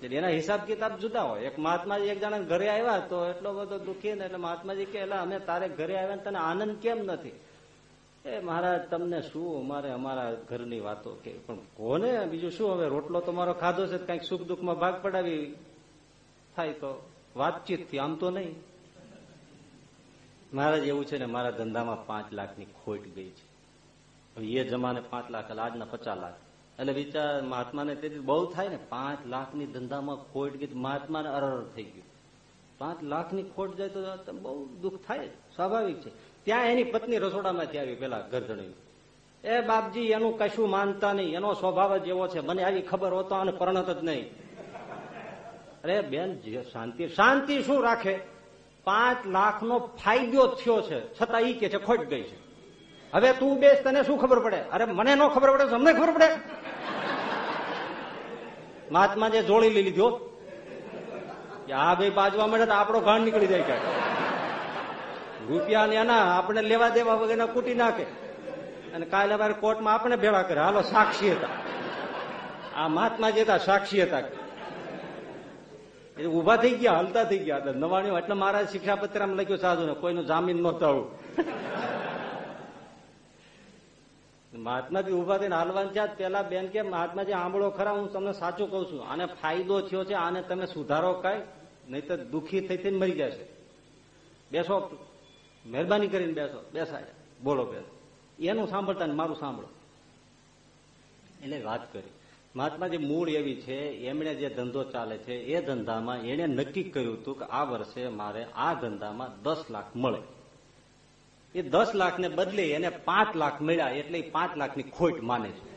B: એના હિસાબ કિતાબ જુદા હોય. એક મહાત્માજી એક જણા ઘરે આવ્યા તો એટલો બધો દુખી ને એટલે મહાત્માજી કે એટલે અમે તારે ઘરે આવ્યા તને આનંદ કેમ નથી? એ મહારાજ, તમને શું અમારે અમારા ઘરની વાતો કે, પણ કોને? બીજું શું? હવે રોટલો તો મારો ખાધો છે કંઈક સુખ દુઃખમાં ભાગ પડાવી થાય તો વાતચીતથી આમ તો નહીં. મહારાજ, એવું છે ને, મારા ધંધામાં પાંચ લાખની ખોટ ગઈ છે. એ જમાને પાંચ લાખ, એટલે આજના પચાસ લાખ. એટલે વિચાર, મહાત્માને તેથી બહુ થાય ને, પાંચ લાખની ધંધામાં ખોટ ગઈ મહાત્માને અરર થઈ ગયું. પાંચ લાખની ખોટ જાય તો બહુ દુઃખ થાય સ્વાભાવિક છે. ત્યાં એની પત્ની રસોડામાંથી આવી પેલા ગરજણી. એ બાપજી, એનું કશું માનતા નહીં. એનો સ્વભાવ જ એવો છે. મને આવી ખબર હોતો અને પરણત જ નહીં. અરે બેન શાંતિ શાંતિ શું રાખે? પાંચ લાખ નો ફાયદો થયો છે. છતાં ઈ કે છે, ખોટ ગઈ છે. હવે તું બેસ, તને શું ખબર પડે? અરે મને ન ખબર પડે અમને ખબર પડે. મહાત્મા જે જોડી લીધો આ ભાઈ બાજવા મળે તો આપણો ઘાણ નીકળી જાય ક્યાંક. રૂપિયા ને એના આપણે લેવા દેવા વગર કૂટી નાખે. અને કાલે અમારે કોર્ટમાં આપણે ભેળા કરે હાલો સાક્ષી હતા આ મહાત્મા જે હતા સાક્ષી હતા એ ઊભા થઈ ગયા, હલતા થઈ ગયા. નવાણી, એટલે મારા શિક્ષાપત્રમાં લખ્યું સાધુ ને કોઈનું જામીન મહાત્મા મહાત્માજી ઊભા થઈને હાલવાન થયા પેલા બેન કે, મહાત્માજી, આંબળો ખરા, હું તમને સાચું કઉ છું. આને ફાયદો થયો છે, આને તમે સુધારો કઈ, નહીં તો દુઃખી થઈ થઈને મરી જશે. બેસો મહેરબાની કરીને બેસો બેસાય બોલો બેસો. એનું સાંભળતા ને મારું સાંભળો. એને વાત કરી. મહાત્માજી મૂળ એવી છે, એમણે જે ધંધો ચાલે છે, એ ધંધામાં એને નક્કી કર્યું હતું કે આ વર્ષે મારે આ ધંધામાં દસ લાખ મળે. એ દસ લાખ ને બદલે એને પાંચ લાખ મળ્યા એટલે પાંચ લાખની ખોટ માને છે.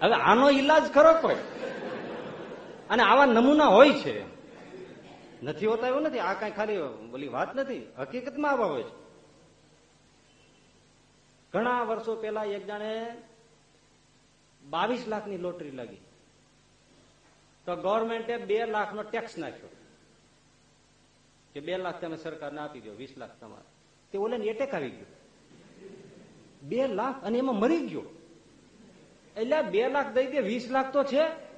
B: હવે આનો ઈલાજ ખરો કોઈ? અને આવા નમૂના હોય છે. નથી હોતા એવું નથી. આ કઈ ખાલી બોલી વાત નથી. હકીકતમાં આવા હોય છે. ઘણા વર્ષો પહેલા એક જાણે બાવીસ લાખની લોટરી લાગી. તો ગવર્મેન્ટે બે લાખનો ટેક્સ નાખ્યો. કે બે લાખ તમે સરકારને આપી દો, વીસ લાખ તમારે. તે ઓલે એટેક આવી ગયો. બે લાખ અને એમાં મરી ગયો. એટલે બે લાખ દઈ દે, વીસ લાખ તો છે.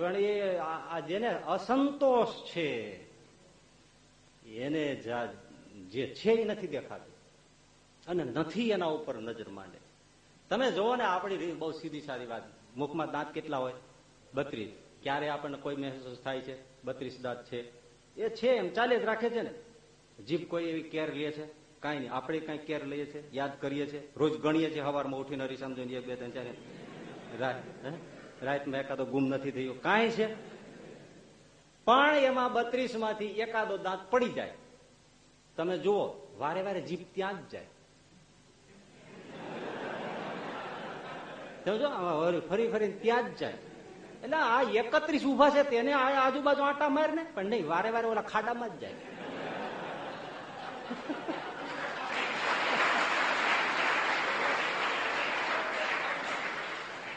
B: પણ એ જેને અસંતોષ છે, એને જે છે એ નથી દેખાતું. અને નથી એના ઉપર નજર માંડે. તમે જોવો ને આપણી બહુ સીધી સારી વાત. મુખમાં દાંત કેટલા હોય? બત્રીસ. ક્યારે આપણને કોઈ મહેસૂસ થાય છે? બત્રીસ દાંત છે. એ છે એમ ચાલે જ રાખે છે ને. જીભ કોઈ એવી કેર લે છે? કાંઈ નહીં. આપણે કઈ કેર લઈએ છીએ યાદ કરીએ છીએ રોજ ગણીએ છીએ સવારમાં ઉઠીને હરી સમજો બે, ત્રણ, ચાર રાતમાં એકાદો ગુમ નથી થયો. કાંઈ છે? પણ એમાં બત્રીસમાંથી એકાદો દાંત પડી જાય. તમે જુઓ, વારે વારે જીભ ત્યાં જ જાય. ફરી ફરી ત્યાં જ જાય. એટલે આ એકત્રીસ ઊભા છે તેને આજુબાજુ આટા માર ને પણ નહીં, વારે વારે ઓલા ખાડામાં જ જાય.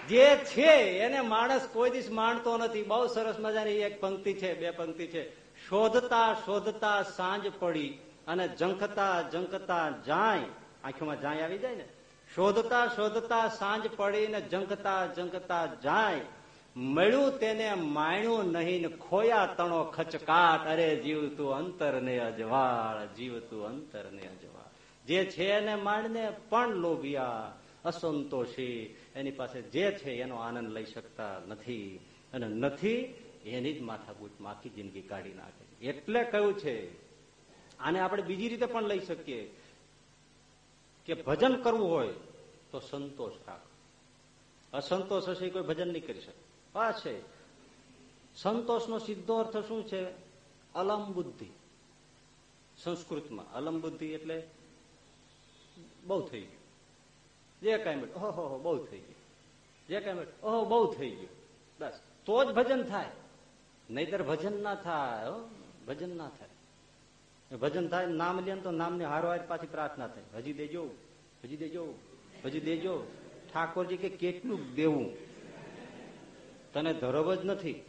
B: જે છે, એને માણસ કોઈ દિવસ માણતો નથી. બહુ સરસ મજાની એક પંક્તિ છે, બે પંક્તિ છે. શોધતા શોધતા સાંજ પડી અને જંખતા જંખતા જાય. આંખોમાં જાય આવી જાય ને? શોધતા શોધતા સાંજ પડી ને જંખતા જંખતા જાય. મળ્યું તેને માણ્યું નહીં ખોયા તણો ખચકાટ. અરે જીવતું અંતર ને અજવાળ જીવતું અંતર ને અજવાળ. જે છે એને માણને પણ લોભિયા, અસંતોષી. એની પાસે જે છે એનો આનંદ લઈ શકતા નથી અને નથી, એની જ માથાકૂટ માખી જિંદગી કાઢી નાખે. એટલે કયું છે, આને આપણે બીજી રીતે પણ લઈ શકીએ. કે ભજન કરવું હોય તો સંતોષ રાખ. અસંતોષ હશે કોઈ ભજન નહીં કરી શકે. આ છે. સંતોષનો સીધો અર્થ શું છે? અલમ બુદ્ધિ. સંસ્કૃતમાં અલમ બુદ્ધિ એટલે બહુ થઈ ગયું. જે કઈ મળે. ઓહો બહુ થઈ ગયું. જે કઈ મળે. ઓહો, બહુ થઈ ગયું. બસ. તો જ ભજન થાય. નહીતર ભજન ના થાય ભજન ના થાય. ભજન થાય, નામ લે તો નામની હારવાર પાછી પ્રાર્થના થાય. હજી દેજો હજી દેજો હજી દેજો. ઠાકોરજી કે કેટલું દેવું? તને ધરબ જ નથી.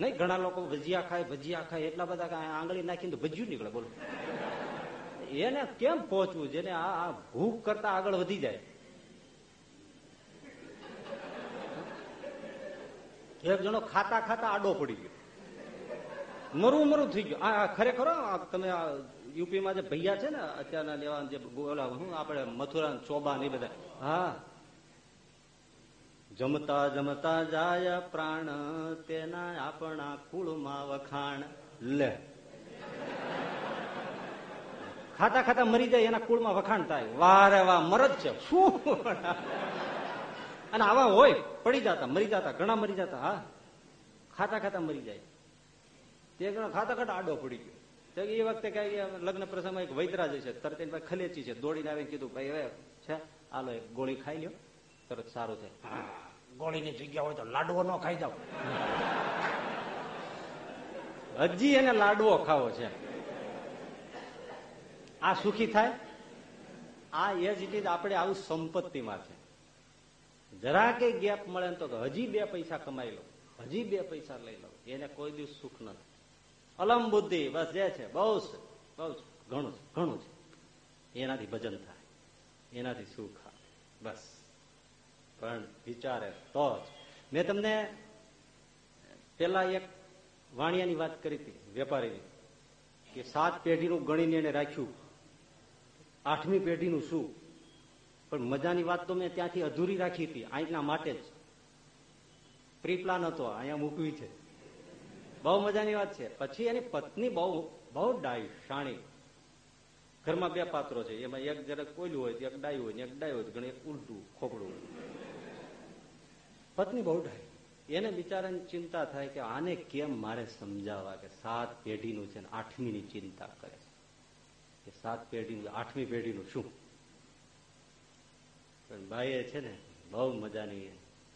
B: નહીં, ઘણા લોકો ભજીયા ખાય ભજીયા ખાય, એટલા બધા આંગળી નાખીને ભજીયું નીકળે, બોલો. એને કેમ પહોંચવું? જેને આ ભૂખ કરતા આગળ વધી જાય. એક જણો ખાતા ખાતા આડો પડી ગયો. મરું મરું થઈ ગયું. આ ખરેખર તમે યુપીમાં જે ભૈયા છે ને, અત્યારના લેવા જે ઓલા હું આપણે મથુરા ચોબા ને બધા. હા. જમતા જમતા જાય પ્રાણ, તેના આપણા કુળમાં વખાણ. લે. ખાતા ખાતા મરી જાય એના કુળમાં વખાણ થાય. વારે વાહ મરદ છે. શું અને આવા હોય પડી જતા મરી જતા ઘણા મરી જતા હા. ખાતા ખાતા મરી જાય. તે ઘણા ખાતા ખાતા આડો પડી ગયો. તો એ વખતે કઈ લગ્ન પ્રસંગમાં એક વૈદરાજ છે તરત એની ખલેચી છે દોડીને આવીને કીધું ભાઈ હવે છે આલો એક ગોળી ખાઈ લ્યો તરત સારું થાય. ગોળીની જગ્યા હોય તો લાડવો ન ખાઈ જાવ હજી એને લાડવો ખાવો છે. આ સુખી થાય? આ એ જ આપણે આવું સંપત્તિમાં છે. જરા કઈ ગેપ મળે તો હજી બે પૈસા કમાઈ લો, હજી બે પૈસા લઈ લો. એને કોઈ દિવસ સુખ નથી અલમ બુદ્ધિ, બસ જે છે. બહુ છે. બહુ ઘણું છે. ઘણું છે. એનાથી ભજન થાય. એનાથી સુખ બસ. પણ વિચારે તો જ. મેં તમને પેલા એક વાણિયાની વાત કરી હતી, વેપારીની, કે સાત પેઢીનું ગણીને એને રાખ્યું. આઠમી પેઢીનું શું? પણ મજાની વાત તો મેં ત્યાંથી અધૂરી રાખી હતી અહીંના માટે જ. પ્રી પ્લાન હતો અહીંયા મૂકવી છે. બહુ મજાની વાત છે. પછી એની પત્ની બહુ બહુ ડાય શાણી ઘરમાં બે પાત્રો છે, એમાં એક જરાક કોયલું હોય, એક ડાયું હોય એક ડાયું હોય ઘણી ઉલટું ખોપડું પત્ની બહુ ડાય. એને બિચારાની ચિંતા થાય કે આને કેમ મારે સમજાવવા કે સાત પેઢીનું છે ને આઠમી ની ચિંતા કરે. કે સાત પેઢીનું, આઠમી પેઢીનું શું પણ ભાઈએ છે ને, બહુ મજાની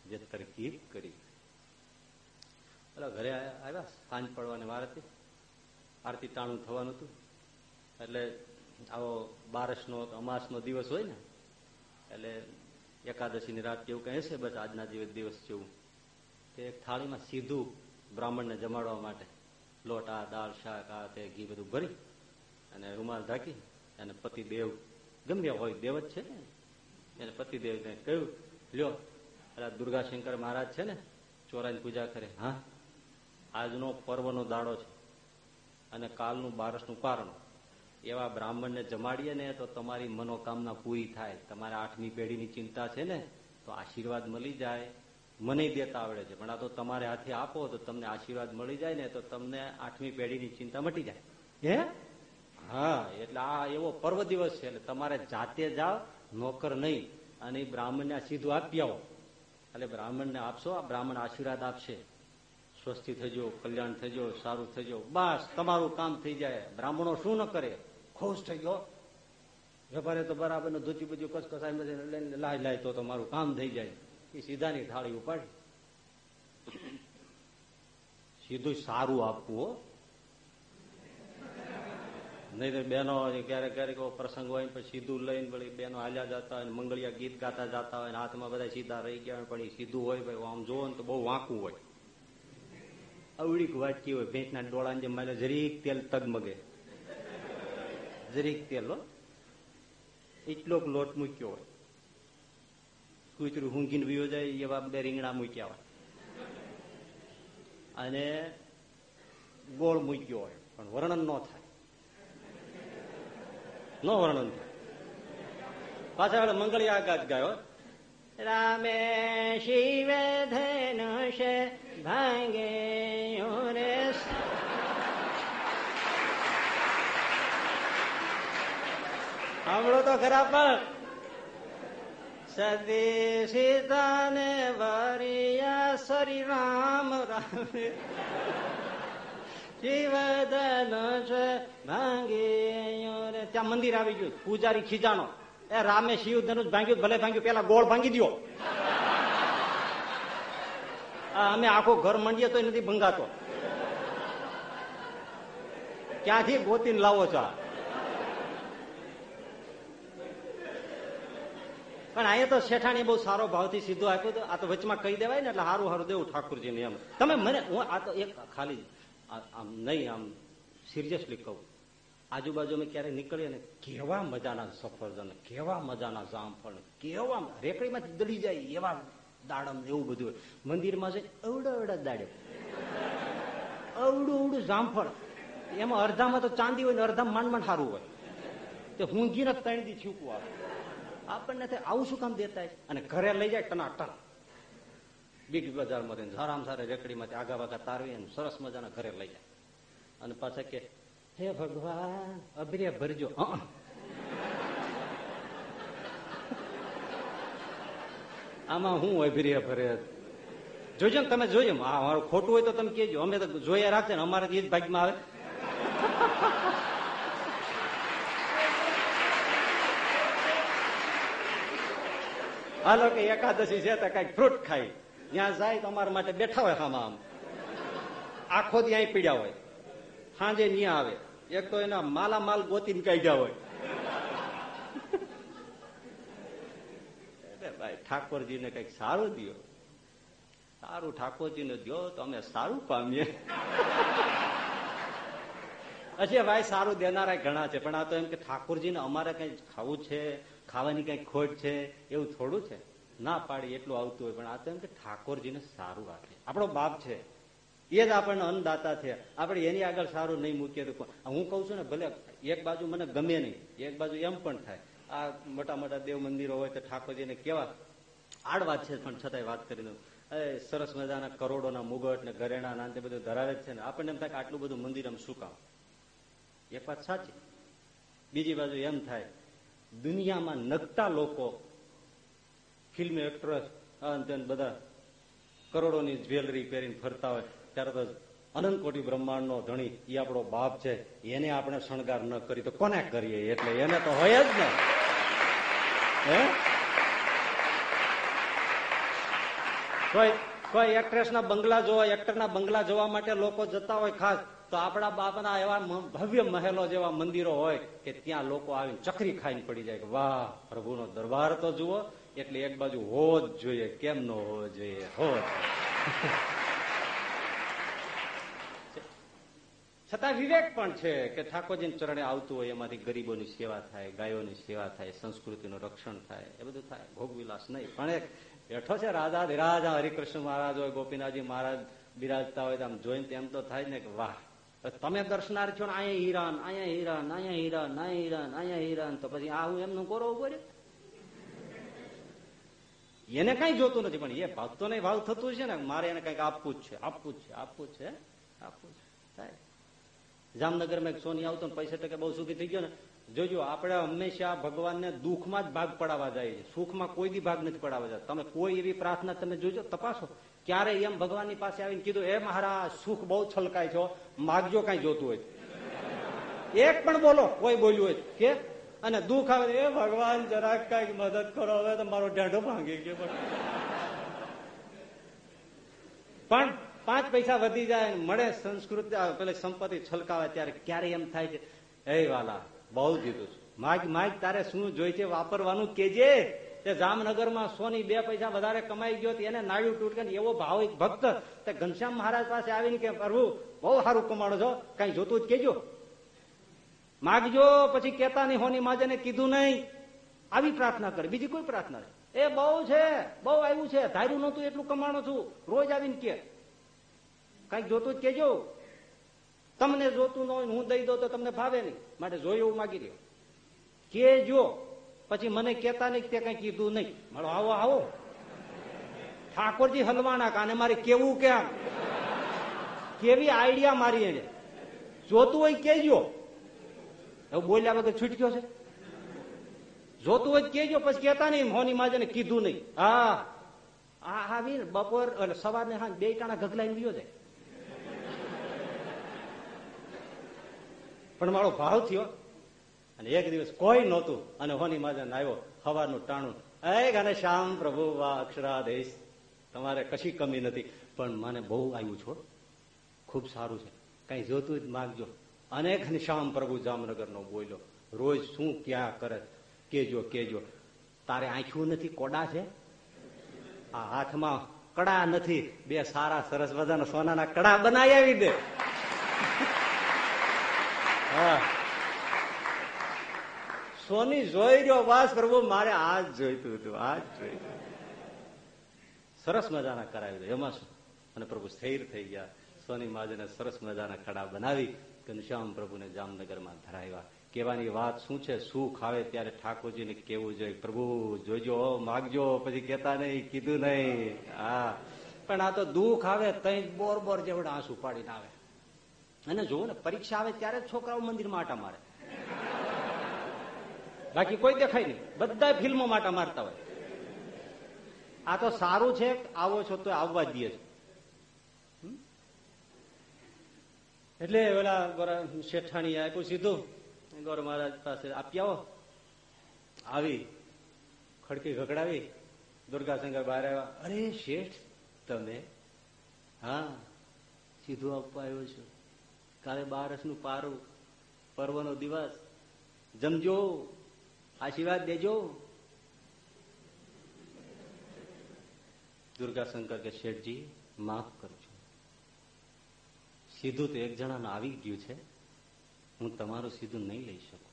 B: જે તરકીબ કરી. એટલે ઘરે આવ્યા સાંજ પડવાની વાર હતી. આરતી ટાણું થવાનું હતું. એટલે આવો બારસનો, અમાસનો દિવસ હોય ને, એટલે એકાદશીની રાત કેવું કઈ હશે બસ આજના દિવસ દિવસ જેવું. તે એક થાળીમાં સીધું બ્રાહ્મણને જમાડવા માટે લોટ, આ દાળ, શાક, આ તે ઘી બધું ભરી અને રૂમાલ ઢાંકી અને પતિદેવ ગમે હોય દેવ જ છે ને? એને પતિદેવને કહ્યું, લ્યો એટલે દુર્ગાશંકર મહારાજ છે ને, ચોરાની પૂજા કરે. હા. આજનો પર્વનો દાડો છે અને કાલનું બારસનું પારણું. એવા બ્રાહ્મણને જમાડીએ ને તો તમારી મનોકામના પૂરી થાય. તમારે આઠમી પેઢીની ચિંતા છે ને, તો આશીર્વાદ મળી જાય. મને દેતા આવડે છે, પણ આ તો તમારે હાથે આપો તો તમને આશીર્વાદ મળી જાય ને, તો તમને આઠમી પેઢીની ચિંતા મટી જાય. હે? હા, એટલે આ એવો પર્વ દિવસ છે તમારે જાતે જાઓ, નોકર નહીં. અને એ બ્રાહ્મણને સીધું આપી આવો. એટલે બ્રાહ્મણને આપશો, આ બ્રાહ્મણ આશીર્વાદ આપશે. સ્વસ્તિ થજો, કલ્યાણ થજો, સારું થજો. બસ, તમારું કામ થઈ જાય. બ્રાહ્મણો શું ન કરે? ખુશ થઈ ગયો. વેપારે તો બરાબર ધોતી બધું કસકસાઈ લાય લાય તો તમારું કામ થઈ જાય. એ સીધાની થાળી ઉપાડી. સીધું સારું આપવું નહીં તો બેનો ક્યારેક ક્યારેક પ્રસંગ હોય ને સીધું લઈને વળી બહેનો હાલ્યા જતા હોય મંગળિયા ગીત ગાતા જતા હોય હાથમાં બધા સીધા રહી ગયા હોય પણ એ સીધું હોય ભાઈ, આમ જોવો ને તો બહુ વાંકું હોય. અવડીક વાટકી હોય, ભેંસના ડોળાને જેમ મારે જરીક તેલ તગમગે જરીક તેલ, હો. એટલોક લોટ મૂક્યો હોય. કૂતરું હુંઘીને વિયો જાય એવા બે રીંગણા મૂક્યા હોય. અને ગોળ મૂક્યો હોય, પણ વર્ણન ન થાય. ન વર્ણન થાય. પાછા મંગળી આગાત ગાયો. રામે શિવે ધનુષ ભાંગે રે સાંભળો તો ખરા પણ. સદી સીતાને વરિયા સરી રામ રામે. શિવધનુષ ભાંગી ત્યાં મંદિર આવી ગયું, પૂજારી ખીજાણો. એ રામે શિવ ધનુષ ભાંગ્યું, ભલે ભાંગ્યું, પેલા ગોળ ભાંગી દો અમે આખો ઘર મંડીએ તો નથી ભંગાતો. ક્યાંથી ગોતીને લાવો છો પણ અહીંયા તો શેઠાણી બહુ સારો ભાવથી સીધું આપ્યું હતો આ તો વચમાં કહી દેવાય ને એટલે સારું સારું દેવું ઠાકુરજીને એમ. તમે મને, હું આ તો એક ખાલી આમ નહીં, આમ સિરિયસલી કહું. આજુબાજુ અમે ક્યારે નીકળીએ ને, કેવા મજાના સફરજન, કેવા મજાના જામફળ, કેવા રેકડીમાંથી દડી જાય એવા દાડમ એવું બધું મંદિરમાં છે અવડા અવડા દાડે. અવડું અવડું જામફળ. એમાં અડધામાં તો ચાંદી હોય ને અડધા માંડ માંડ સારું હોય. તે હુંઘીને ત્રણ દી છીકવું આવે. આપણને આવું શું કામ દેતા અને ઘરે લઈ જાય ટના. ટન બજારમાંથી બજારમાં સારામાં સારા રેકડીમાંથી આગા વાગા તારવી અને સરસ મજાના ઘરે લઈ જાય. અને પાછા કે, હે ભગવાન અભિરે ભરજો. આમાં હું અભિરે ભરે? જોજો ને તમે જોજો હા મારું ખોટું હોય તો તમે કેજો અમે તો જોયા રાખશે ને અમારે એ જ ભાગમાં આવે. હાલો કે એકાદશી છે તો કંઈક ફ્રૂટ ખાઈ. ત્યાં જાય તો અમારા માટે બેઠા હોય આમાં આમ આખો ત્યાં પીડ્યા હોય. સાંજે ન્યા આવે. એક તો એના માલા માલ ગોતીને કાઢ્યા હોય. ભાઈ ઠાકોરજીને કંઈક સારું દો સારું ઠાકોરજીને દો તો અમે સારું પામીએ. અચ્છા ભાઈ સારું દેનારા ઘણા છે, પણ આ તો એમ કે ઠાકોરજીને અમારે કઈ ખાવું છે, ખાવાની કઈ ખોટ છે, એવું થોડું છે? ના પાડી એટલું આવતું હોય, પણ આ તો એમ કે ઠાકોરજીને સારું રાખે આપણો બાપ છે. એ જ આપણને અન્નદાતા છે. આપણે એની આગળ સારું નહીં મૂકીએ તો હું કઉ છું ને, ભલે એક બાજુ મને ગમે નહીં, એક બાજુ એમ પણ થાય. આ મોટા મોટા દેવ મંદિરો હોય તો ઠાકોરજીને કેવા આડવા છે, પણ છતાંય વાત કરી દઉં સરસ મજાના કરોડોના મુગટ ને ઘરેણા ના બધું ધરાવે છે ને. આપણને એમ થાય કે આટલું બધું મંદિર એમ શું એક વાત સાચી. બીજી બાજુ એમ થાય, દુનિયામાં નગતા લોકો ફિલ્મ એક્ટ્રેસ બધા કરોડોની જ્વેલરી પહેરીને ફરતા હોય, ત્યારે અનંત કોટી બ્રહ્માંડનો ધણી એ આપણો બાપ છે, એને આપણે શણગાર ન કરી, તો કોને કરીએ? એટલે એને તો હોય જ ને. હે? કોઈ કોઈ એક્ટ્રેસ ના બંગલા જોવા એક્ટર ના બંગલા જોવા માટે લોકો જતા હોય ખાસ, તો આપણા બાપના એવા ભવ્ય મહેલો જેવા મંદિરો હોય કે ત્યાં લોકો આવીને ચકરી ખાઈને પડી જાય કે, વાહ, પ્રભુનો દરબાર તો જુઓ એટલે એક બાજુ હો જ જોઈએ, કેમ નો હોવો જોઈએ? હો છતાં વિવેક પણ છે કે ઠાકોરજી ચરણે આવતું હોય, એમાંથી ગરીબોની સેવા થાય, ગાયોની સેવા થાય, સંસ્કૃતિનું રક્ષણ થાય, એ બધું થાય. ભોગવિલાસ નહીં. પણ એક બેઠો છે રાજા ધીરાજા હરિકૃષ્ણ મહારાજ હોય, ગોપીનાથજી મહારાજ બિરાજતા હોય આમ જોઈને તેમ તો થાય ને કે વાહ. તમે દર્શનાર્થીઓ ને અહીંયા હિરાન અહીંયા હિરાન અહીંયા હિરાન અહીંયા હિરાન અહીંયા હિરાન. તો પછી આ હું એમનું કોરો ઊભો એને કઈ જોતું નથી, પણ એ ભક્તો ને ભાવ થતું છે ને, મારે એને કંઈક આપવું જ છે, આપવું જ છે, આપવું જ છે, આપવું જ થાય જામનગરમાં એક સોની આવતો ને પૈસા ટકે બહુ સુખી થઈ ગયો ને, જોજો, આપણે હંમેશા ભગવાનને દુઃખમાં જ ભાગ પડાવવા જાય છે, સુખમાં કોઈ દી ભાગ નથી પડાવવા જાય. તમે કોઈ એવી પ્રાર્થના તમે જોજો, તપાસો. ક્યારે એમ ભગવાનની પાસે આવીને કીધું એ મારા સુખ બહુ છલકાય છો માગજો કઈ જોતું હોય. એક પણ બોલો, કોઈ બોલ્યું હોય કે અને દુઃખ આવે એ ભગવાન, જરાક કંઈક મદદ કરો, હવે તો મારો ઢેઢો ભાંગી ગયો. પણ પાંચ પૈસા વધી જાય મળે સંસ્કૃત પેલી સંપત્તિ છલકાવે ત્યારે ક્યારે એમ થાય છે એ વાલા, બહુ દીધું માગ માગ, તારે શું જોઈ છે વાપરવાનું કેજે તે જામનગરમાં સોની બે પૈસા વધારે કમાઈ ગયો એને નાળ્યું તૂટકે એવો ભાવિક ભક્ત તે ઘનશ્યામ મહારાજ પાસે આવીને કે, પ્રભુ, બહુ સારું કમાડો છો, કઈ જોતું જ કેજો માગજો, પછી કેતા નહીં હોની માજે કીધું નહીં. આવી પ્રાર્થના કરે. બીજી કોઈ પ્રાર્થના એ બહુ છે, બહુ આવ્યું છે. ધાર્યું નતું એટલું કમાણો છું. રોજ આવીને કે. કંઈક જોતું જ કેજો તમને જોતું ન હોય હું દઈ દઉં તો તમને ભાવે નહીં. માટે જોયું એવું માગી રહ્યો. કેજો પછી મને કેતા નહીં તે કઈ કીધું નહીં. મારો આવો આવો. ઠાકોરજી હલવાના કાને મારે કેવું કેમ કેવી આઈડિયા મારી એને? જોતું હોય કેજો એવું બોલ્યા વગર છૂટક્યો છે. જોતું હોય કેજો પછી કેતા નહીં, મોની માજે કીધું નહીં. હા. આ આવી ને બપોર અને સવાર ને હા બે ટાણા ગગલાઈને ગયો જાય. પણ મારો ભાવ થયો. અને એક દિવસ કોઈ નહોતું. અને હોની માજન આવ્યો હવાનું ટાણું. એ ગાને, શ્યામ પ્રભુ વા અક્ષરાદેશ તમારે કશી કમી નથી. પણ મને બહુ આવ્યું છો ખૂબ સારું છે. કઈ જોતું જ માગજો. અનેક ઘનશ્યામ પ્રભુ જામનગર નો બોલ્યો રોજ શું ક્યાં કરે? કેજો કેજો. તારે આંખ્યું નથી કોડા છે? આ હાથમાં કડા નથી. બે સારા સરસ મજાના સોનાના કડા બનાવી આવી દે. સોની જોઈ રહ્યો વાસ પ્રભુ મારે આ જ જોઈતું હતું આ જ જોઈતું સરસ મજાના કરાવી દે. એમાં શું? અને પ્રભુ સ્થિર થઈ ગયા. સોની માજને સરસ મજાના ખડા બનાવી. ઘનશ્યામ પ્રભુને જામનગરમાં ધરાવ્યા. કહેવાની વાત શું છે? સુખ આવે ત્યારે ઠાકોરજીને કેવું જોઈએ, પ્રભુ, જોજો, માગજો. પછી કેતા નહીં, કીધું નહીં. હા. પણ આ તો દુઃખ આવે, તઈ બોર બોર જેવડા આંસુ પાડીને આવે. અને જુઓ ને, પરીક્ષા આવે ત્યારે જ છોકરાઓ મંદિરમાં આટા મારે. બાકી કોઈ દેખાય નહીં. બધા ફિલ્મો માટે મારતા હોય. આ તો સારું છે, આવો છો તો આવવા જ દે છે એટલે ઓલા ગોરા શેઠાણી આપ્યું સીધું. ગૌર મહારાજ પાસે આપી આવો આવી ખડકી ઘકડાવી દુર્ગાશંકર બહાર આવ્યા. અરે શેઠ, તમે? હા, સીધું આપવા આવ્યો છું. કાલે બારસનું પારું, પર્વનો દિવસ. જમજો, આશીર્વાદ દેજો. દુર્ગાશંકર કે શેઠજી, માફ કરજો. સીધું તો એક જણાનું આવી ગયું છે. હું તમારું સીધું નહીં લઈ શકું.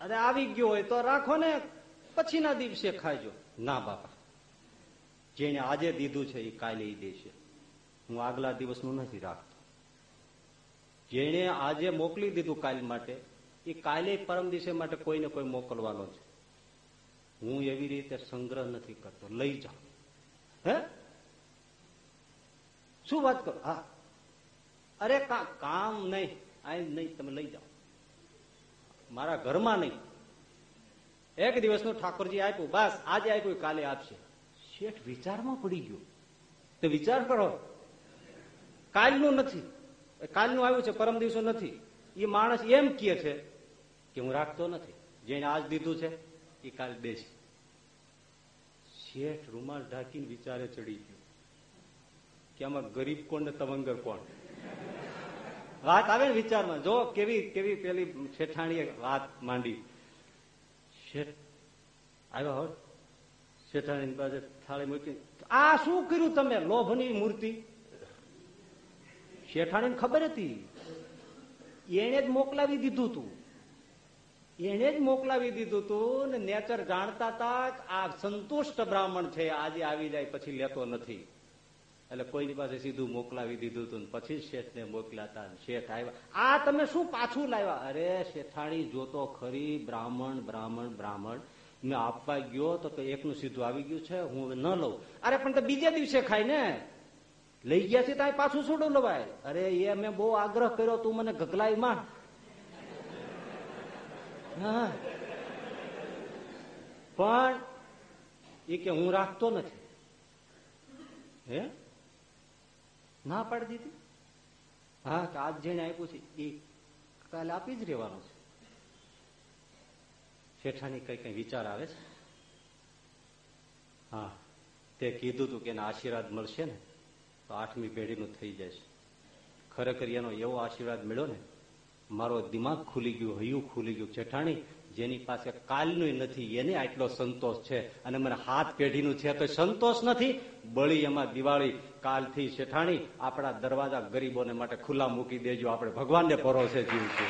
B: અરે આવી ગયો હોય તો રાખો ને પછીના દિવસે ખાજો. ના બાપા. જેને આજે દીધું છે એ કાલે દેશે. હું આગલા દિવસનું નથી રાખતો. જેને આજે મોકલી દીધું કાલ માટે એ કાલે પરમ દિવસે માટે કોઈને કોઈ મોકલવાનો છે. હું એવી રીતે સંગ્રહ નથી કરતો. લઈ જાઉં હે? શું વાત કરો? હા. અરે કામ નહીં નહીં, તમે લઈ જાઓ. મારા ઘરમાં નહીં. એક દિવસનું ઠાકોરજી આપ્યું, બસ, આજે આપ્યું કાલે આપશે. શેઠ વિચારમાં પડી ગયો. તો વિચાર કરો. કાલનું નથી. કાલનું આવ્યું છે, પરમ દિવસો નથી. એ માણસ એમ કહે છે કે હું રાખતો નથી. જેને આજ દીધું છે એ કાલ દેશે શેઠ રૂમાલ ઢાંકીને વિચારે ચડી ગયો કે આમાં ગરીબ કોણ ને તવંગર કોણ? વાત આવે ને વિચારમાં. જો કેવી કેવી પેલી શેઠાણીએ વાત માંડી. શેઠ શેઠાણી પાસે થાળી મૂકી આ શું કર્યું તમે? લોભની મૂર્તિ. શેઠાણીને ખબર હતી. એને જ મોકલાવી દીધું તું. એને જ મોકલાવી દીધું તું ને નેચર જાણતા હતા આ સંતુષ્ટ બ્રાહ્મણ છે. આજે આવી જાય, પછી લેતો નથી. એટલે કોઈની પાસે સીધું મોકલાવી દીધું હતું પછી શેઠને મોકલાતા શેઠ આવ્યા. આ તમે શું પાછું લાવ્યા? અરે શેઠાણી જોતો ખરી, બ્રાહ્મણ બ્રાહ્મણ બ્રાહ્મણ. મેં આપવા ગયો તો એકનું સીધું આવી ગયું છે, હું ન લઉં. અરે પણ તો બીજે દિવસે ખાય ને. લઈ ગયા છે ત્યાં પાછું છોડું લવાય અરે એ મેં બહુ આગ્રહ કર્યો, તું મને ગગલાઈ માં પણ એ કે હું રાખતો નથી. હે? ના પાડી દીધી? હા, કે આજ જેને આપ્યું છે, એ કાલે આપી જ રહેવાનો છે. શેઠાની કઈ કઈ વિચાર આવે છે? હા, તે કીધું તું કે એના આશીર્વાદ મળશે ને, તો આઠમી પેઢીનું થઈ જશે ખરેખર એનો એવો આશીર્વાદ મળ્યો ને, મારો દિમાગ ખુલી ગયું, હૈયું ખુલી ગયું. જેઠાણી જેની પાસે કાલનું નથી, એને આટલો સંતોષ છે. અને મને હાથ પેઢીનું છે તો સંતોષ નથી. બળી એમાં દિવાળી કાલથી શેઠાણી આપણા દરવાજા ગરીબોને માટે ખુલ્લા મૂકી દેજો. આપણે ભગવાનને ભરોસે જીવ છે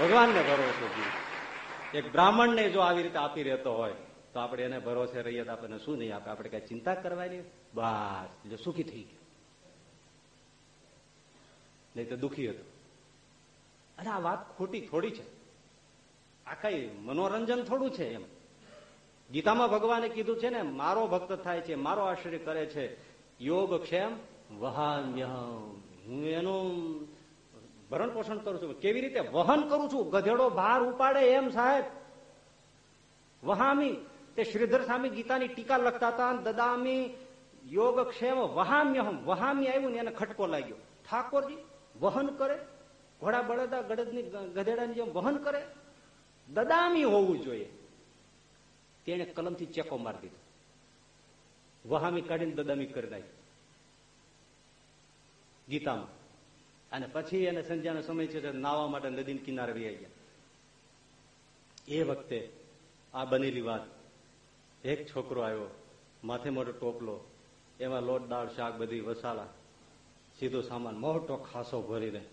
B: ભગવાનને ભરોસે જીવ એક બ્રાહ્મણને જો આવી રીતે આપી રહેતો હોય, તો આપણે એને ભરોસે રહીએ તો આપણને શું નહીં આપે? આપણે કઈ ચિંતા કરવાની બસ. સુખી થઈ ગયો. નહીં તો દુઃખી હતો. અને આ વાત ખોટી થોડી છે. આ કઈ મનોરંજન થોડું છે એમ. ગીતામાં ભગવાને કીધું છે ને, મારો ભક્ત થાય છે, મારો આશ્રય કરે છે. યોગ ક્ષેમ વહામ્ય હું એનું ભરણ પોષણ કરું છું. કેવી રીતે? વહન કરું છું. ગધેડો ભાર ઉપાડે એમ સાહેબ. વહામી. તે શ્રીધર સ્વામી ગીતાની ટીકા લખતા હતા દદામી, યોગ ક્ષેમ વહામ્ય વહામી આવ્યું ને એને ખટકો લાગ્યો. ઠાકોરજી, વહન કરે? ઘોડા બળદા ગડદની ગધેડાની જેમ વહન કરે, દદામી હોવું જોઈએ. તેને કલમથી ચેકો મારી દીધો. વહામી કાઢીને દદામી કરી નાખી. ગીતામાં. અને પછી એને સંધ્યાનો સમય છે નાવા માટે નદી કિનારે રહી ગયા. એ વખતે આ બનેલી વાત. એક છોકરો આવ્યો, માથે મોટો ટોપલો, એમાં લોટ, દાળ, શાક બધી, વસાલા, સીધો સામાન, મોટો ખાસો ભરીને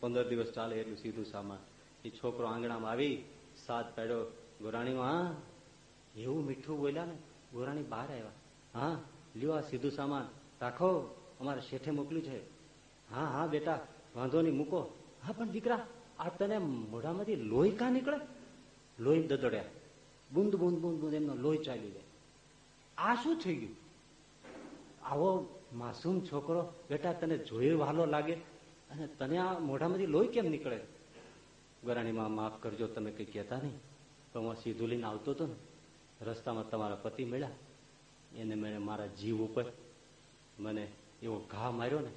B: પંદર દિવસ ચાલે એટલું સીધું સામાન. એ છોકરો આંગણામાં આવી સાત પાડ્યો ગોરાણીમાં એવું મીઠું બોલ્યા ને? ગોરાણી બહાર આવ્યા. હા, લ્યો આ સીધું સામાન. રાખો, અમારે શેઠે મોકલ્યું છે. હા હા, બેટા, વાંધો નહીં, મૂકો. હા, પણ દીકરા, આ તને મોઢામાંથી લોહી કા નીકળે? લોહી દદડ્યા બુંદ બુંદ બુંદ બુંદ, એમનો લોહી ચાલ્યું જાય. આ શું થઈ ગયું? આવો માસૂમ છોકરો, બેટા, તને જોઈ વાલો લાગે અને તને આ મોઢામાંથી લોહી કેમ નીકળે? ગરાણીમાં માફ કરજો, તમે કઈ કહેતા નહીં. તો હું સીધું લઈને આવતો હતો ને, રસ્તામાં તમારા પતિ મળ્યા. એને મેં મારા જીવ ઉપર મને એવો ઘા માર્યો ને,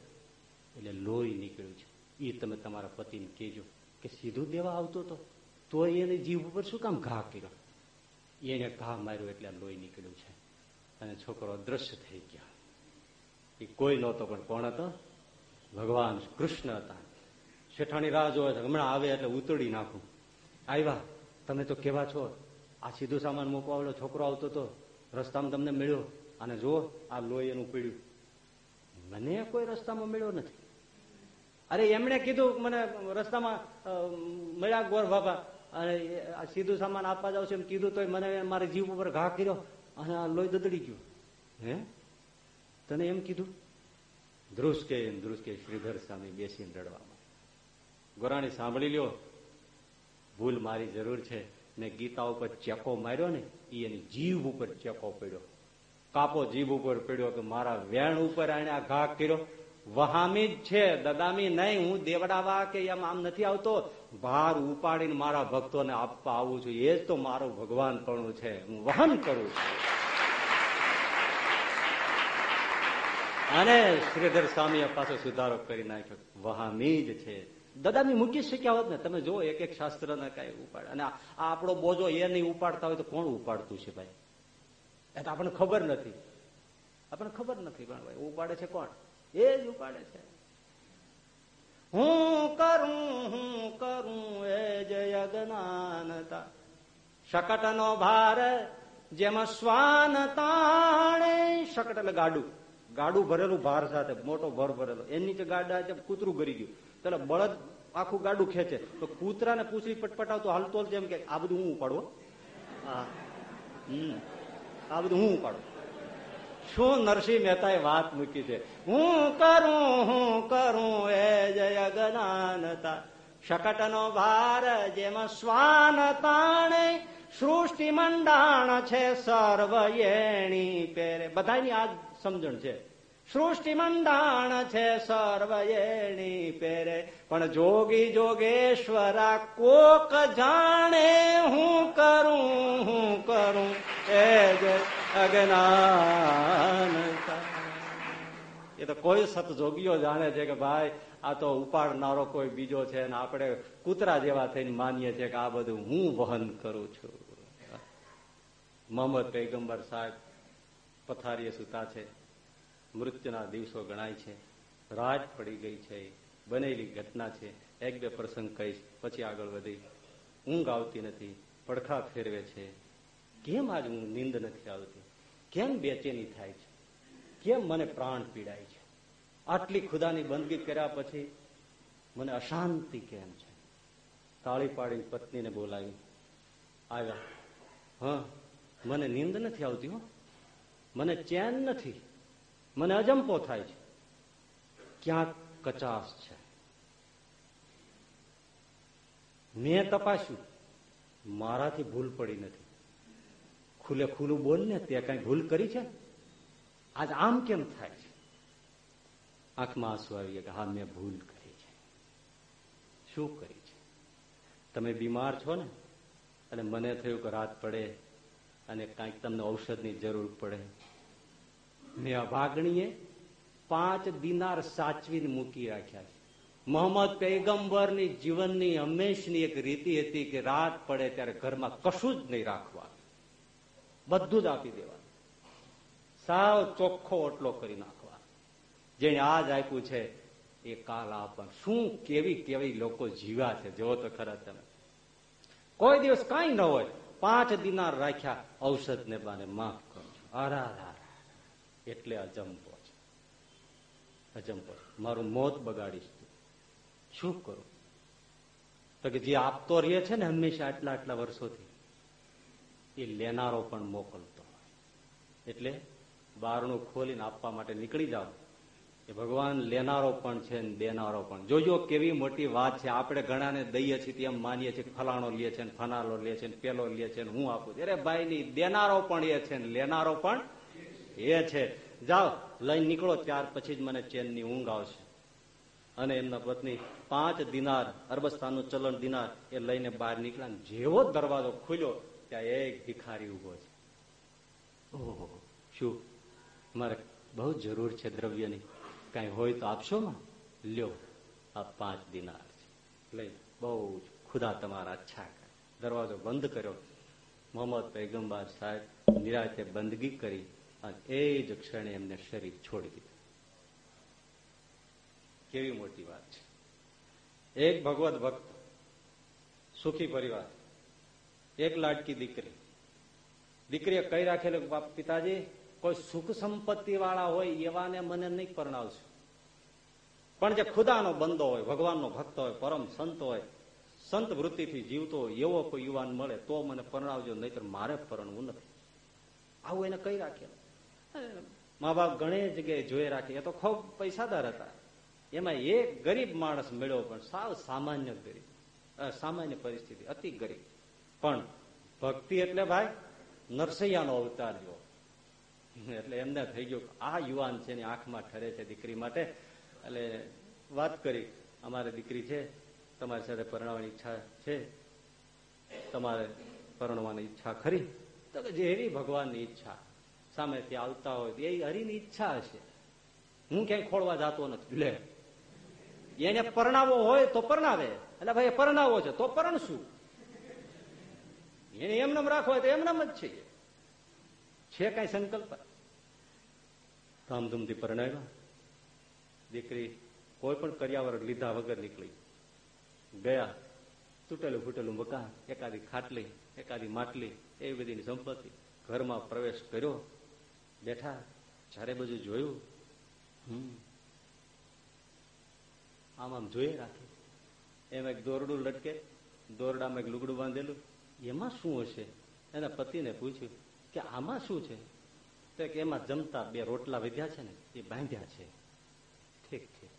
B: એટલે લોહી નીકળ્યું છે. એ તમે તમારા પતિને કહેજો કે સીધું દેવા આવતો હતો. તો એને જીવ ઉપર શું કામ ઘા કર્યો? એને ઘા માર્યો એટલે લોહી નીકળ્યું છે. અને છોકરો અદ્રશ્ય થઈ ગયા. એ કોઈ નહોતો પણ કોણ હતો? ભગવાન કૃષ્ણ હતા. શેઠાણી રાહ જોવે હમણાં આવે એટલે ઉતરી નાખું. આવ્યા, તમે તો કેવા છો? આ સીધું સામાન મૂકવા વાળો છોકરો આવતો હતો રસ્તામાં તમને મળ્યો. અને જો આ લોહી એનું પીડ્યું મને કોઈ રસ્તામાં મળ્યો નથી. અરે, એમણે કીધું, મને રસ્તામાં મળ્યા ગોર બાબા અને સીધું સામાન આપવા જાવ છે એમ કીધું તો મને મારા જીવ ઉપર ઘા કર્યો અને આ લોહી દદડી ગયો. હે? તને એમ કીધું? ધ્રુસકે ધ્રુસકે શ્રીધર સ્વામી બેસીને રડવામાં. ગોરાણી સાંભળી લ્યો, ભૂલ મારી જરૂર છે. ને ગીતા ઉપર ચેકો માર્યો ને એની જીભ ઉપર ચેકો પડ્યો. કાપો જીભ ઉપર પડ્યો કે મારા વેણ ઉપર આને આ ઘા કર્યો. વહામી જ છે, દદામી નહીં, હું દેવડાવા કે એમ આમ નથી આવતો. ભાર ઉપાડીને મારા ભક્તોને આપવા આવું છું. એ જ તો મારું ભગવાન પણ છે. હું વહન કરું છું. અને શ્રીધર સ્વામીએ પાછો સુધારો કરી નાખ્યો. વહામી જ છે. દદામી મૂકી શક્યા હોત ને, તમે જો એક એક શાસ્ત્ર ને કઈ ઉપાડ. અને આ આપણો બોજો એ નહીં ઉપાડતા હોય તો કોણ ઉપાડતું છે ભાઈ? એ તો આપણને ખબર નથી. આપણને ખબર નથી પણ ભાઈ, ઉપાડે છે કોણ? એ જ ઉપાડે છે. હું કરું હું કરું એ જય જ્ઞાનતા શકટ નો ભાર જેમાં શ્વાન તાણે. શકટ એટલે ગાડું. ગાડું ભરેલું ભાર સાથે, મોટો ભર ભરેલો. એની નીચે ગાડા છે, કૂતરું ગરી ગયું. એટલે બળદ આખું ગાડું ખેંચે. તો કૂતરાને પૂછડી પટપટાવતો હાલતો એમ કે, આ બધું હું ઉપાડું આ બધું હું ઉપાડું? શું નરસિંહ મહેતાએ વાત મૂકી છે? હું કરું હું કરું, એ જય જ્ઞાનતા શકટનો ભાર જેમાં શ્વાન તાણે, સૃષ્ટિ મંડાણ છે, સર્વ એણી પેરે બધાની આ સમજણ છે. સૃષ્ટિ મંડાણ છે સર્વ એણી પેરે. પણ જોગી જોગેશ્વરા કોક જાણે હું કરું હું કરું. એ જ અજ્ઞાન એ તો કોઈ સતજોગીઓ જાણે છે કે ભાઈ, આ તો ઉપાડનારો કોઈ બીજો છે અને આપણે કૂતરા જેવા થઈને માનીએ છીએ કે આ બધું હું વહન કરું છું. મોહમ્મદ પૈગંબર સાહેબ પથારીએ સૂતા છે. મૃત્યુના દિવસો ગણાય છે. રાત પડી ગઈ છે. બનેલી ઘટના છે. એક બે પ્રસંગ કહીશ, પછી આગળ વધી. ઊંઘ આવતી નથી. પડખા ફેરવે છે. કેમ આજ હું નીંદ નથી આવતી? કેમ બેચેની થાય છે? કેમ મને પ્રાણ પીડાય છે? આટલી ખુદાની બંદગી કર્યા પછી મને અશાંતિ કેમ છે? તાળી પાડી પત્નીને બોલાવી. આવ્યા. હા, મને નીંદ નથી આવતી હો. મને ચેન નથી. મને અજંપો થાય છે. ક્યાંક કચાસ છે. મેં તપાસ્યું. મારાથી ભૂલ પડી નથી. ખુલે ખુલ્લું બોલ ને તે કઈ ભૂલ કરી છે? આજ આમ કેમ થાય છે? આંખમાં આંસુ આવી કે હા, મેં ભૂલ કરી છે. શું કરી છે? તમે બીમાર છો ને? અને મને થયું કે રાત પડે અને કાંઈક તમને ઔષધની જરૂર પડે. મેં અભાગણીએ પાંચ દિનાર સાચવીને મૂકી રાખ્યા છે. મોહમ્મદ પૈગંબરની જીવનની હંમેશની એક રીતિ હતી કે રાત પડે ત્યારે ઘરમાં કશું જ નહીં રાખવા બધું જ આપી દેવાનું. સાવ ચોખ્ખો ઓટલો કરી નાખવા જેને આજ આપ્યું છે, એ કાલ આપવાનું શું કેવી કેવી લોકો જીવા છે. જોવો તો ખરા તમે. કોઈ દિવસ કઈ ન હોય. પાંચ દિનાર રાખ્યા, ઔષધ ને બાને માફ કરજો. આરા એટલે અજંપો છે. અજંપો મારું મોત બગાડીશ તું. શું કરું? તો કે જે આપતો રહે છે ને હંમેશા આટલા આટલા વર્ષોથી, એ લેનારો પણ મોકલતો એટલે બારણું ખોલીને આપવા માટે નીકળી જાવ એ ભગવાન લેનારો પણ છે ને દેનારો પણ. જોજો કેવી મોટી વાત છે. આપણે ઘણાને દઈએ છીએ તેમ માનીએ છીએ ફલાણો લે છે ને ફનાલો લે છે ને પેલો લે છે ને હું આપું અરે ભાઈ દેનારો પણ એ છે ને લેનારો પણ એ છે, જાઓ, લઈને નીકળો, ત્યાર પછી જ મને ચેનની ઊંઘ આવશે. અને એમના પત્ની પાંચ દિનાર, અરબસ્તાનનું ચલણ દિનાર, એ લઈને બહાર નીકળ્યા જેવો દરવાજો ખુલ્યો, ત્યાં એક ભિખારી ઊભો છે. ઓહો, શું? મારે બહુ જરૂર છે દ્રવ્યની. કઈ હોય તો આપશો માં લ્યો, આ પાંચ દિનાર છે. લઈ બહુ ખુદા તમારા અચ્છા દરવાજો બંધ કર્યો. મોહમ્મદ પૈગંબર સાહેબ નિરાતે બંદગી કરી અને એ જ ક્ષણે એમને શરીર છોડી દીધું. કેવી મોટી વાત છે. એક ભગવત ભક્ત, સુખી પરિવાર, એક લાડકી દીકરી. દીકરીએ કઈ રાખેલું બાપ, પિતાજી, કોઈ સુખ સંપત્તિ વાળા હોય એવાને મને નહીં પરણાવશું. પણ જે ખુદાનો બંદો હોય, ભગવાનનો ભક્ત હોય, પરમ સંત હોય, સંત વૃત્તિથી જીવતો હોય, એવો કોઈ યુવાન મળે તો મને પરણાવજો, નહીતર મારે પરણવું નથી. આવું એને કઈ રાખેલું. મા બાપ ઘણી જગ્યાએ જોઈ રાખે. એ તો ખૂબ પૈસાદાર હતા. એમાં એક ગરીબ માણસ મળ્યો પણ સાવ સામાન્ય ગરીબ. સામાન્ય પરિસ્થિતિ, અતિ ગરીબ. પણ ભક્તિ એટલે ભાઈ નરસૈયાનો અવતાર જો એટલે એમને થઈ ગયું આ યુવાન છે એની આંખમાં ઠરે છે દીકરી માટે. એટલે વાત કરી, અમારે દીકરી છે, તમારી સાથે પરણવાની ઈચ્છા છે. તમારે પરણવાની ઈચ્છા ખરી? તો જેવી ભગવાનની ઈચ્છા. સામેથી આવતા હોય એ હરિની ઈચ્છા હશે. હું ક્યાંય ખોળવા જતો નથી. લે. એને પરણાવો હોય તો પરણાવે. એટલે ભાઈ પરણાવો છે તો પરણશું. એને એમનેમ રાખવો હોય તો એમનેમ જ છે. છે કઈ સંકલ્પ? ધામધૂમથી પરણાવ્યા. દીકરી કોઈ પણ કર્યાવર લીધા વગર નીકળી. ગયા. તૂટેલું ફૂટેલું મકાન એકાદી ખાટલી એકાદી માટલી એવી બધીની સંપત્તિ. ઘરમાં પ્રવેશ કર્યો. બેઠા ચારે બાજુ જોયું, હમ, આમ આમ જોઈએ રાખે. એમ એક દોરડું લટકે, દોરડામાં એક લુગડું બાંધેલું. એમાં શું હશે? એના પતિને પૂછ્યું કે, આમાં શું છે? તો કે, એમાં જમતા બે રોટલા વધ્યા છે ને, એ બાંધ્યા છે. ઠીક ઠીક.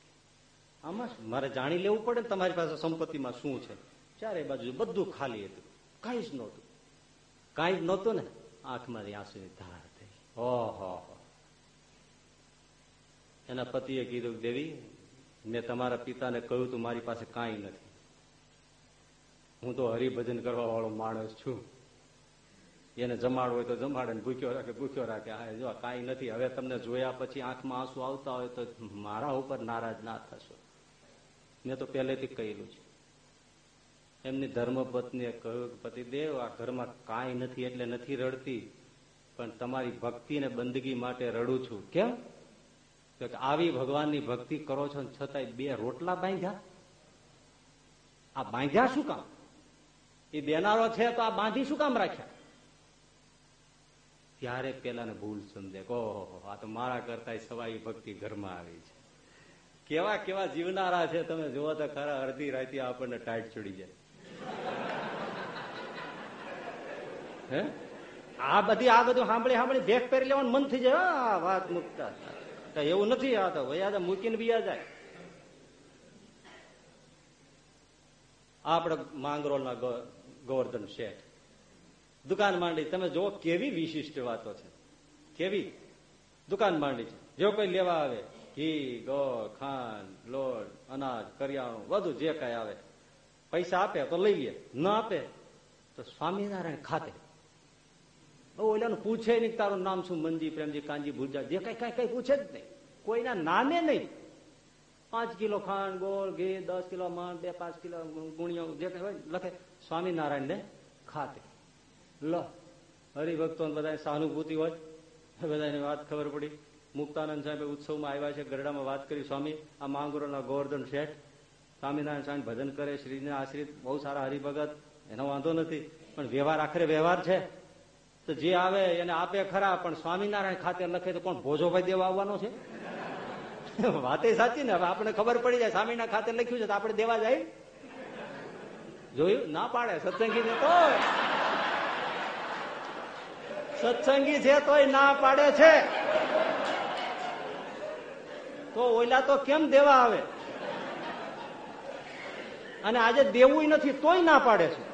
B: આમાં મારે જાણી લેવું પડે ને તમારી પાસે સંપત્તિમાં શું છે. ચારે બાજુ બધું ખાલી હતું. કાંઈ જ નહોતું. કાંઈ જ નહોતું ને. આંખમાંથી આંસુની ધાર. એના પતિએ કીધું, દેવી, મેં તમારા પિતાને કહ્યું તું મારી પાસે કાંઈ નથી. હું તો હરિભજન કરવા વાળો માણસ છું. એને જમાડ હોય તો જમાડે ભૂખ્યો રાખે ભૂખ્યો રાખે. હા જો કાંઈ નથી. હવે તમને જોયા પછી આંખમાં આંસુ આવતા હોય તો મારા ઉપર નારાજ ના થશો. મેં તો પહેલેથી કહેલું છે. એમની ધર્મપત્નીએ કહ્યું કે પતિદેવ આ ઘરમાં કાંઈ નથી એટલે નથી રડતી. પણ તમારી ભક્તિ ને બંદગી માટે રડું છું. કેમ? કે આવી ભગવાનની ભક્તિ કરો છો છતાંય બે રોટલા બાંધ્યા. આ બાંધ્યા શું કામ? એ દેનારો છે તો આ બાંધી શું કામ રાખ્યા? ત્યારે પેલાને ભૂલ સમજે ઓહો આ તો મારા કરતા સવાઈ ભક્તિ ઘરમાં આવી છે. કેવા કેવા જીવનારા છે તમે જુઓ તો ખરા અડધી રાતે આપણને ટાઈટ ચડી જાય. હે? આ બધી આ બધું સાંભળી સાંભળી ભેખ પહેરી લેવાનું મન થઈ જાય. આ વાત મુકતા એવું નથી આ તો. વયા મૂકીને બીયા જાય. આપણે માંગરોળના ગોવર્ધન શેઠ. દુકાન માંડી. તમે જો કેવી વિશિષ્ટ વાતો છે. કેવી? દુકાન માંડી છે. જો કોઈ લેવા આવે, ઘી, ગોળ, ખાંડ, લોટ, અનાજ, કરિયાણું બધું જે કઈ આવે. પૈસા આપે તો લઈ લે. ન આપે તો સ્વામિનારાયણ ખાતે ઓલાનું પૂછે નહીં તારું નામ શું? મંજી પ્રેમજી કાંજી ભૂજા જે કઈ કઈ કઈ પૂછે જ નહીં. કોઈના નામે નહીં. પાંચ કિલો ખાંડ, ગોળ, ઘી, દસ કિલો માંડ, બે, પાંચ કિલો ગુણિયો, જે કઈ હોય લખે. સ્વામિનારાયણ ને ખાતે. લો હરિભક્તો બધા સહાનુભૂતિ હોય. બધાને વાત ખબર પડી. મુક્તાનંદ સાહેબ ઉત્સવમાં આવ્યા છે, ગરડામાં વાત કરી. સ્વામી, આ માંગરોના ગોવર્ધન શેઠ. સ્વામિનારાયણ સ્વામી ભજન કરે, શ્રીને આશ્રિત. બહુ સારા હરિભગત. એનો વાંધો નથી. પણ વ્યવહાર, આખરે વ્યવહાર છે. તો જે આવે એને આપે ખરા, પણ સ્વામિનારાયણ ખાતે લખે તો કોણ? ભોજોભાઈ દેવા આવવાનો છે? વાતે સાચી ને આપણે ખબર પડી જાય સ્વામીના ખાતે લખ્યું છે તો આપણે દેવા જાય? જોયું? ના પાડે, સત્સંગી ને તો સત્સંગી છે તોય ના પાડે છે. તો ઓલા તો કેમ દેવા આવે? અને આજે દેવું નથી, તોય ના પાડે છે.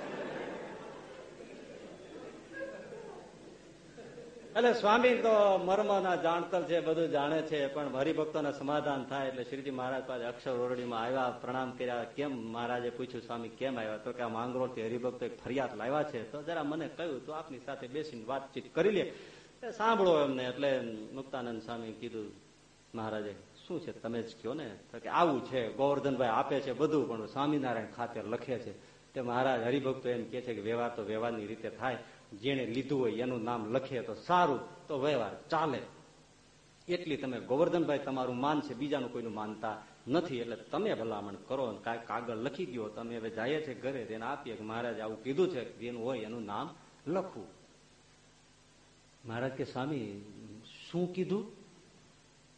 B: એટલે સ્વામી તો મર્મના જાણતર છે, બધું જાણે છે, પણ હરિભક્તોને સમાધાન થાય એટલે શ્રીજી મહારાજ પાસે અક્ષર ઓરડીમાં આવ્યા, પ્રણામ કર્યા, કેમ મહારાજે પૂછ્યું, સ્વામી, કેમ આવ્યા? તો કે આ માંગરો થી હરિભક્તો એક ફરિયાદ લાવ્યા છે. તો જરા મને કહ્યું, તો આપની સાથે બેસીને વાતચીત કરી લે. સાંભળો એમને, એટલે મુક્તાનંદ સ્વામી કીધું, મહારાજે, શું છે? તમે જ કહો ને? તો કે, આવું છે, ગોવર્ધનભાઈ આપે છે બધું, પણ સ્વામિનારાયણ ખાતે લખે છે. તે મહારાજ હરિભક્તો એમ કે છે કે વ્યવહાર તો વ્યવહારની રીતે થાય જેને લીધું હોય એનું નામ લખીએ તો સારું, તો વ્યવહાર ચાલે. એટલી તમે ગોવર્ધનભાઈ તમારું માન છે, બીજાનું કોઈનું માનતા નથી, એટલે તમે ભલામણ કરો કાંઈ કાગળ લખી દો તમે હવે જાય છે ઘરે, તેને આપીએ કે મહારાજ આવું કીધું છે, જેનું હોય એનું નામ લખવું. મહારાજ કે, સ્વામી, શું કીધું?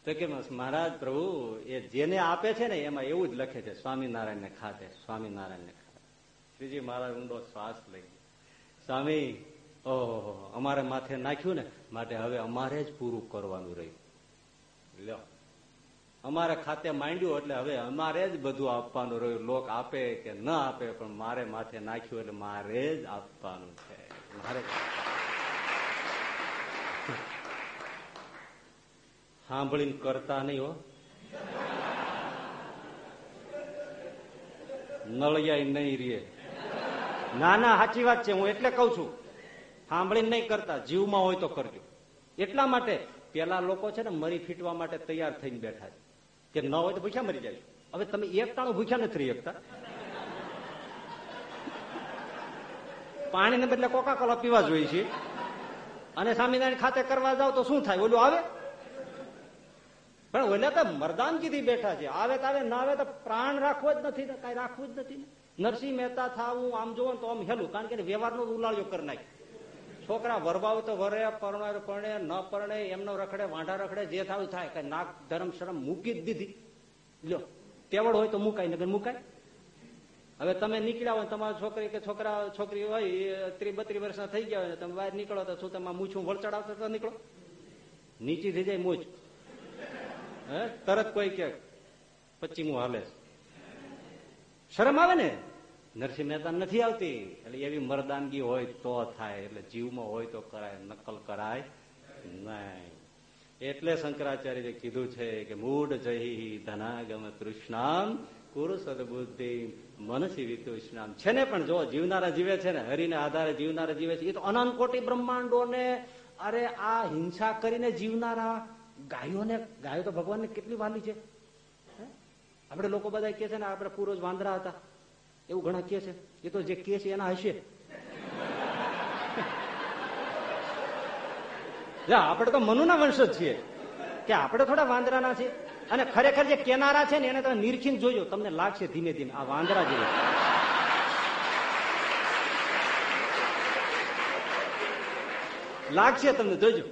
B: તો કે, મહારાજ પ્રભુ, એ જેને આપે છે ને, એમાં એવું જ લખે છે સ્વામિનારાયણ ને ખાતે સ્વામિનારાયણ ને ખાતે. શ્રીજી મહારાજ ઊંડો શ્વાસ લઈ સ્વામી ઓહો, અમારે માથે નાખ્યું ને, માટે હવે અમારે જ પૂરું કરવાનું રહ્યું. લ્યો. અમારે ખાતે માંડ્યું એટલે હવે અમારે જ બધું આપવાનું રહ્યું. લોક આપે કે ન આપે, પણ મારે માથે નાખ્યું એટલે મારે જ આપવાનું છે. મારે સાંભળીને કરતા નહીં હો. નળિયા નહીં રે ના ના, સાચી વાત છે, હું એટલે કઉ છું. સાંભળીને નહીં કરતા, જીવમાં હોય તો કરજો. એટલા માટે પેલા લોકો છે ને મરી ફીટવા માટે તૈયાર થઈને બેઠા છે. કે ન હોય તો ભૂખ્યા મરી જાય હવે તમે એક ભૂખ્યા નથી રહી શકતા. પાણીને બદલે કોકા કોલા પીવા જોઈએ છે અને સ્વામિનારાયણ ખાતે કરવા જાવ તો શું થાય? ઓલું આવે? પણ ઓલા તો મરદાનગીથી બેઠા છે. આવે તો આવે, ના આવે તો પ્રાણ રાખવો જ નથી ને, કઈ રાખવું જ નથી નરસિંહ મહેતા થાવું, આમ જોવો તો આમ હેલું. કારણ કે વ્યવહારનો ઉલાળ્યો કરી નાખે છોકરા વરવાવ તો વરે પરણે પરણે ન પરણે એમનો રખડે, વાંઢા રખડે, જે થાય થાય. કે નાક ધર્મ શરમ મૂકી જ દીધી. લ્યો તેવડ હોય તો મુકાય નગર મુકાય. હવે તમે નીકળ્યા હોય તમારા છોકરી કે છોકરા, છોકરી હોય ત્રી બત્રી વર્ષના થઈ ગયા હોય તમે બહાર નીકળો તો શું તમે મૂછું વળચડાવતા તો નીકળો? નીચી થઈ જાય મૂછ. હે? તરત કોઈ કે પચીમું હાલે શરમ આવે ને? નરસિંહ મહેતા નથી આવતી. એટલે એવી મરદાનગી હોય તો થાય, એટલે જીવમાં હોય તો કરાય, નકલ કરાય નહીં. એટલે શંકરાચાર્ય કીધું છે કે મૂઢ જહી ધનાગમ તૃષ્ણામ, કુરુ સદબુદ્ધિ મનસી વિતુષ્ણામ છે ને પણ જો જીવનારા જીવે છે ને, હરિને આધારે જીવનારા જીવે છે, એ તો અનંત બ્રહ્માંડો ને અરે આ હિંસા કરીને જીવનારા ગાયોને, ગાયો તો ભગવાનને કેટલી વાલી છે? આપણે લોકો બધા કે છે ને, આપણે પૂર્વજ વાંદરા હતા. એવું ઘણા કે છે. એ તો જે કે છે એના હશે. આપણે તો મનુના વંશ જ છીએ. કે આપણે થોડા વાંદરાના છીએ. અને ખરેખર જે કેનારા છે ને, એને તમે નિરખીને જોજો. તમને લાગશે ધીમે ધીમે. આ વાંદરા જેવું. લાગશે તમને, જોજો.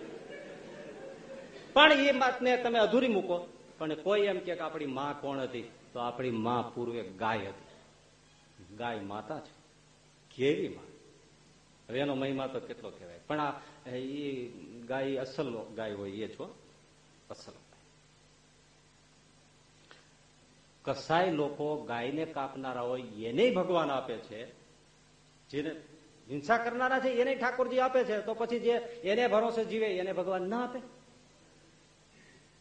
B: પણ એ વાતને તમે અધૂરી મૂકો. પણ કોઈ એમ કે આપણી માં કોણ હતી? તો આપણી માં પૂર્વે ગાય હતી. ગાય માતા છે. ઘેરી માં હવે એનો મહિમા તો કેટલો કહેવાય? પણ આ, એ ગાય અસલ ગાય હોય એ છો અસલ કસાય લોકો ગાયને કાપનારા હોય એને ભગવાન આપે છે. જેને હિંસા કરનારા છે એને ઠાકોરજી આપે છે. તો પછી જે એને ભરોસે જીવે એને ભગવાન ના આપે.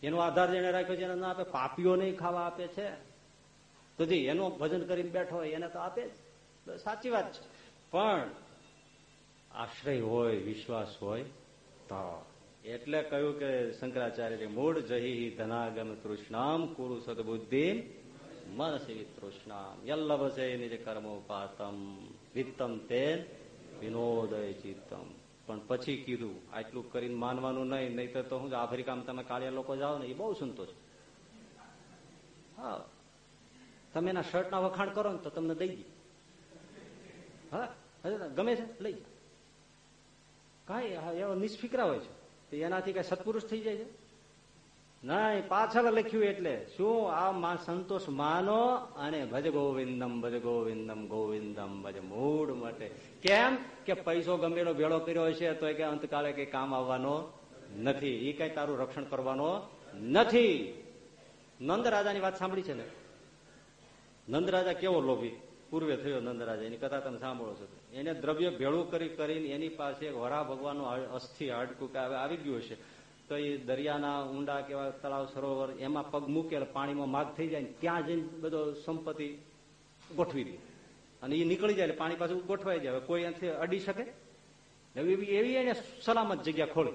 B: એનો આધાર જેને રાખ્યો છે એને ના આપે. પાપીઓ નહીં ખાવા આપે છે. તો એનું ભજન કરીને બેઠો હોય એને તો આપે જ. સાચી વાત છે. પણ આશ્રય હોય, વિશ્વાસ હોય, તો એટલે કહ્યું કે શંકરાચાર્ય મૂળ જહી ધનાગમ તૃષ્ણામ, કુરુ સદબુદ્ધિ મનસી તૃષ્ણામ. યલ્લભ છે નિજ કર્મો પાતમ, વિત્તમ તેન વિનોદય ચિત્તમ. પણ પછી કીધું, આટલું કરીને માનવાનું નહીં નહીં તો હું આફ્રિકામાં તમે કાળિયા લોકો જાઓ ને, એ બહુ સંતોષ. હા. તમે એના શર્ટના વખાણ કરો ને તો તમને દઈ દે હા? ગમે છે? લઈ કાંઈ એવો નિષ્ફિકરા હોય છે. એનાથી કઈ સત્પુરુષ થઈ જાય છે? નહીં, પાછળ લખ્યું એટલે શું? આ સંતોષ માનો અને ભજ ગોવિંદમ ભજ ગોવિંદમ ગોવિંદમ, ભજ મૂળ માટે. કેમ? કે પૈસો ગમેલો ભેળો કર્યો છે તો કે અંતકાળે કઈ કામ આવવાનો નથી. એ કઈ તારું રક્ષણ કરવાનો નથી. નંદ રાજાની વાત સાંભળી છે ને? નંદ રાજા કેવો લોભી? પૂર્વે થયો નંદરાજા, એની કથા તમે સાંભળો છો. એને દ્રવ્ય ભેળું કરી કરીને એની પાસે વરા ભગવાનનું અસ્થિ હાડકું કે આવી ગયું હશે. તો એ દરિયાના ઊંડા કેવા તળાવ સરોવર, એમાં પગ મૂકે પાણીમાં માગ થઈ જાય ત્યાં જઈને બધો સંપત્તિ ગોઠવી દે. અને એ નીકળી જાય પાણી પાછું ગોઠવાઈ જાય. કોઈ એનાથી અડી શકે? એવી એને સલામત જગ્યા ખોલી.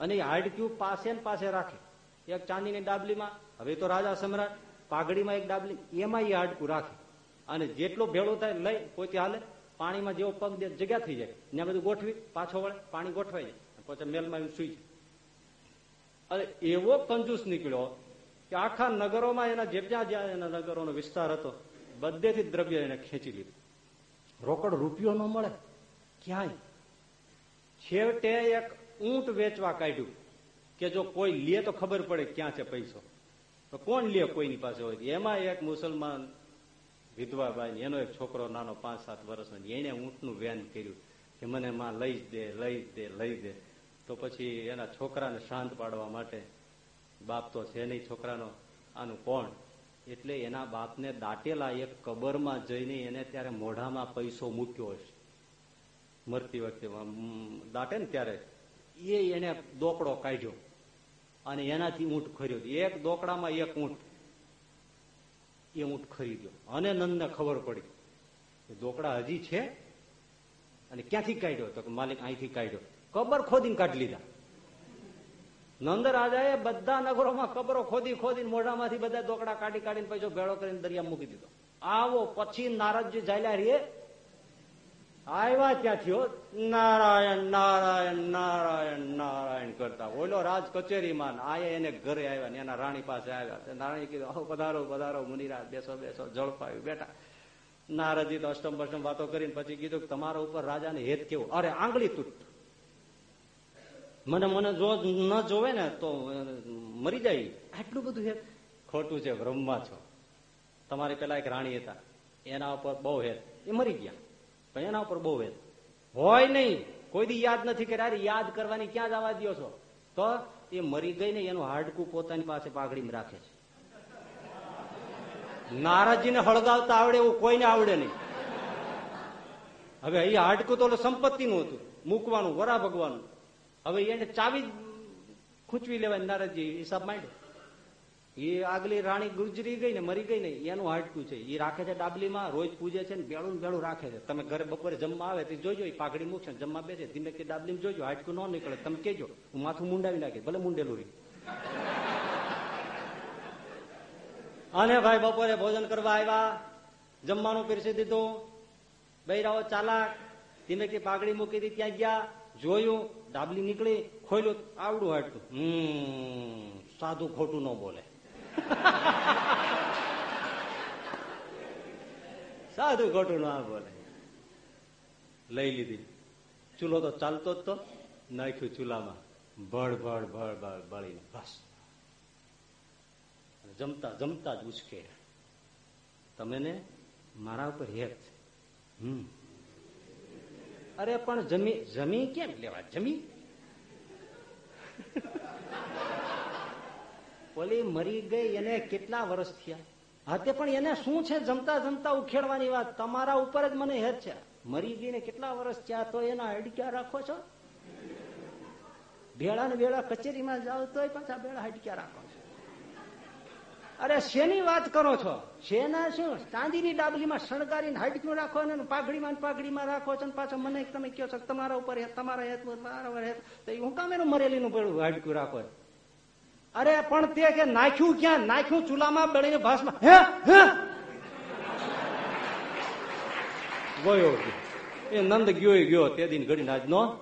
B: અને એ હાડક્યું પાસે ને પાસે રાખે. એક ચાંદીની ડાબલીમાં, હવે તો રાજા સમ્રાટ પાઘડીમાં એક ડાબલી, એમાં એ હાડકું રાખે. અને જેટલો ભેળો થાય લઈ, પોતે હાલે, પાણીમાં જેવો પગ દે, જગ્યા થઈ જાય. ને બધું ગોઠવી, પાછો વળે, પાણી ગોઠવાઈ જાય. પોતે મેલમાં સુઈ જાય. એવો કંજૂસ નીકળ્યો કે આખા નગરોમાં એના જે જ્યાં જ્યાં એના નગરોનો વિસ્તાર હતો, બધેથી દ્રવ્ય એને ખેંચી લીધું. રોકડ રૂપિયો ન મળે. ક્યાંય. છેવટે એક ઊંટ વેચવા કાઢ્યું. કે જો કોઈ લે તો ખબર પડે ક્યાં છે પૈસો. તો કોણ લે કોઈની પાસે હોય? એમાં એક મુસલમાન વિધવાબાઈ એનો એક છોકરો નાનો પાંચ સાત વર્ષનો એને ઊંટનું વેન કર્યું કે મને માં લઈ દે લઈ દે લઈ દે. તો પછી એના છોકરાને શાંત પાડવા માટે બાપ તો છે નહીં છોકરાનો. આનું કોણ? એટલે એના બાપને દાટેલા એક કબરમાં જઈને એને ત્યારે મોઢામાં પૈસો મૂક્યો હશે. મરતી વખતે દાટે ને ત્યારે. એ એને દોકડો કાઢ્યો. અને એનાથી ઊંટ ખર્યો એક દોકડામાં એક ઊંટ. એ ઊંટ ખરીદ્યો અને નંદને ખબર પડી કે દોકડા હજી છે અને ક્યાંથી કાઢ્યો? તો માલિક અહીંથી કાઢ્યો. કબર ખોદીને કાઢી લીધા. નંદ રાજાએ બધા નગરોમાં કબરો ખોદી ખોદીને મોઢામાંથી બધા દોકડા કાઢી કાઢીને પૈસો ભેળો કરીને દરિયા મૂકી દીધો. આવો પછી નારદજી જાયલા રે આવ્યા ત્યાંથી નારાયણ નારાયણ નારાયણ નારાયણ કરતા. ઓલો રાજ કચેરીમાં આયે એને ઘરે આવ્યા ને એના રાણી પાસે આવ્યા. નારાયણ કીધું આવો પધારો પધારો મુનિરાજ બેસો બેસો જળપાયું બેઠા નારદજી તો અષ્ટમ બષ્ટમ વાતો કરીને પછી કીધું કે તમારા ઉપર રાજાને હેત કેવો? અરે આંગળી તૂટ. મને મને જો ન જોવે ને તો મરી જાય. આટલું બધું હેત? ખોટું છે બ્રહ્મા છો. તમારી પેલા એક રાણી હતા. એના ઉપર બહુ હેત. એ મરી ગયા. પણ એના ઉપર બહુ વેદ. હોય નહીં. કોઈ દી યાદ નથી કર્યા યાદ કરવાની ક્યાં જવા દો છો? તો એ મરી ગઈ ને એનું હાડકું પોતાની પાસે પાઘડીમાં રાખે છે. નારાજીને હળગાવતા આવડે એવું કોઈને આવડે નહીં. હવે એ હાડકું તો સંપત્તિનું હતું મૂકવાનું વરા ભગવાનું હવે એને ચાવી ખૂંચવી લેવાય નારદજી હિસાબ માંડ્યો. એ આગલી રાણી ગુજરી ગઈ ને મરી ગઈ ને એનું હાડકું છે. એ રાખે છે ડાબલીમાં, રોજ પૂજે છે ને ભેળું ભેળું રાખે છે. તમે ઘરે બપોરે જમવા આવે તો જોજો એ પાઘડી મૂકશે જમવા બેસે, ધીમે કે ડાબલીમાં જોજો, હાડકું ન નીકળે. તમે કેજો હું માથું મુંડાવી નાખે ભલે મુંડેલું રહી. અને ભાઈ બપોરે ભોજન કરવા આવ્યા, જમવાનું પીરસી દીધું, બૈરાઓ ચાલાક, ધીમે કે પાઘડી મૂકી હતી ત્યાં ગયા, જોયું, ડાબલી નીકળી ખોલ્યું આવડું હાડકું. હમ, સાધુ ખોટું ન બોલે. સાદું ખોટું ના બોલે. લઈ લીધી. ચૂલો તો ચાલતો જ તો. નાખ્યું ચૂલામાં. ભળ ભળ ભળ ભળ, બળીને. બસ. જમતા જમતા જ ઉચકે તમે મારા ઉપર હેત હમ. અરે પણ જમી જમી કેમ લેવા? જમી? ઓલી મરી ગઈ એને કેટલા વર્ષ થયા? હા તે પણ એને શું છે જમતા જમતા ઉખેડવાની વાત? તમારા ઉપર જ મને હેત છે. મરી ગઈને કેટલા વર્ષ થયા તો એના હડક્યા રાખો છો? ભેળા ને ભેળા કચેરીમાં જાઓ તોય પાછા ભેળા હડક્યા રાખો છો. અરે શેની વાત કરો છો? શેના શું? ચાંદીની ડાબલીમાં શણગારીને હાડક્યું રાખો ને પાઘડીમાં પાઘડીમાં રાખો છો ને પાછો મને તમે કહો છો તમારા ઉપર તમારા હેત, મારા હેત તો હું કામ એનું મરેલીનું પેલું હાડક્યું રાખો અરે, પણ તે કે નાખ્યું ક્યાં? નાખ્યું ચૂલામાં બળીને ભાષમાં હે? હે? ગયો એ નંદ ગયો ગયો. તે દિન ઘડીને આજનો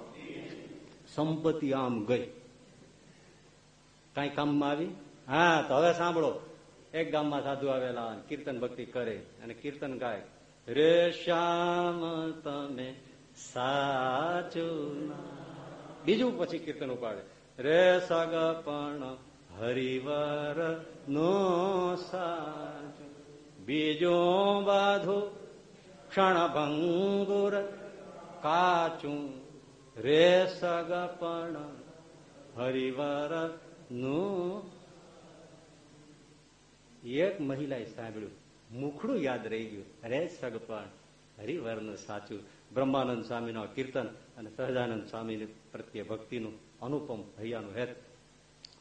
B: સંપત્તિ આમ ગઈ. કઈ કામમાં આવી? હા, તો હવે સાંભળો. એક ગામમાં સાધુ આવેલા કીર્તન ભક્તિ કરે અને કીર્તન ગાય. રે શ્યામ, તમે સાચું બીજું પછી કીર્તન ઉપાડે. રે સગપણ હરિવર નો સાચું બીજો બાધો ક્ષણભંગુર કાચું રે સગપણ હરિવરનું. એક મહિલાએ સાંભળ્યું, મુખડું યાદ રહી ગયું, રે સગપણ હરિવરનું સાચું. બ્રહ્માનંદ સ્વામીનો કીર્તન અને સહજાનંદ સ્વામી પ્રત્યે ભક્તિનું અનુપમ હૈયાનું હેત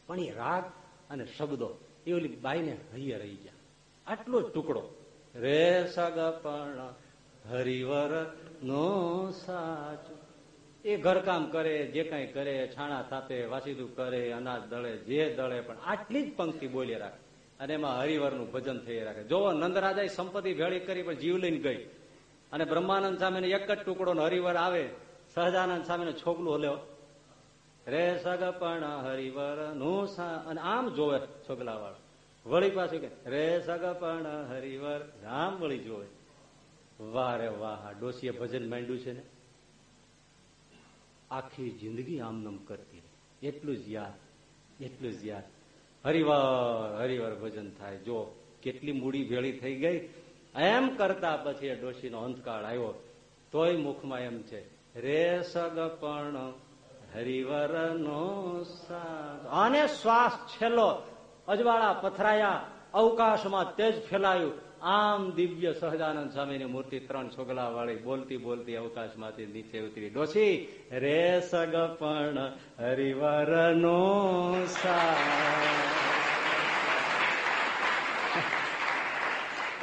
B: પણ એ રાગ અને શબ્દો, એ ઓલી બાઈને હૈયે રહી ગયા. આટલો જ ટુકડો. રે સગપણ હરિવર નો સાચું. એ ઘરકામ કરે, જે કઈ કરે, છાણા થાપે, વાસીદું કરે, અનાજ દળે, જે દળે, પણ આટલી જ પંક્તિ બોલી રાખે. અને એમાં હરિવરનું ભજન થઈ રાખે. જોવો નંદરાજાએ સંપત્તિ ભેળી કરી, પણ જીવ લઈને ગઈ. અને બ્રહ્માનંદ સામેનો એક જ ટુકડો હરિવર આવે, સહજાનંદ સામે છોકલું હલ્યો. રે સગપણ હરિવરનું અને આમ જોવે છોકલા વાળો વળી પાછું કે, રે સગપણ હરિવર, આમ વળી જોવે. વાહ રે વાહ ડોસીએ ભજન માંડ્યું છે ને? આખી જિંદગી આમનમ કરતી એટલું જ યાદ, એટલું જ યાદ. હરિવાર, હરિવર ભજન થાય. જો કેટલી મૂડી ભેળી થઈ ગઈ, એમ કરતા પછી ડોશીનો અંતકાળ આવ્યો, તોય મુખમાં એમ છે, રે સગપણ હરિવર નો અને શ્વાસ છેલ્લો અજવાળા પથરાયા, અવકાશમાં તેજ ફેલાયું. આમ દિવ્ય સહજાનંદ સ્વામીની મૂર્તિ ત્રણ છોગલા વાળી બોલતી બોલતી અવકાશમાંથી નીચે ઉતરી. ડોસી રે સગપણ હરિવર નો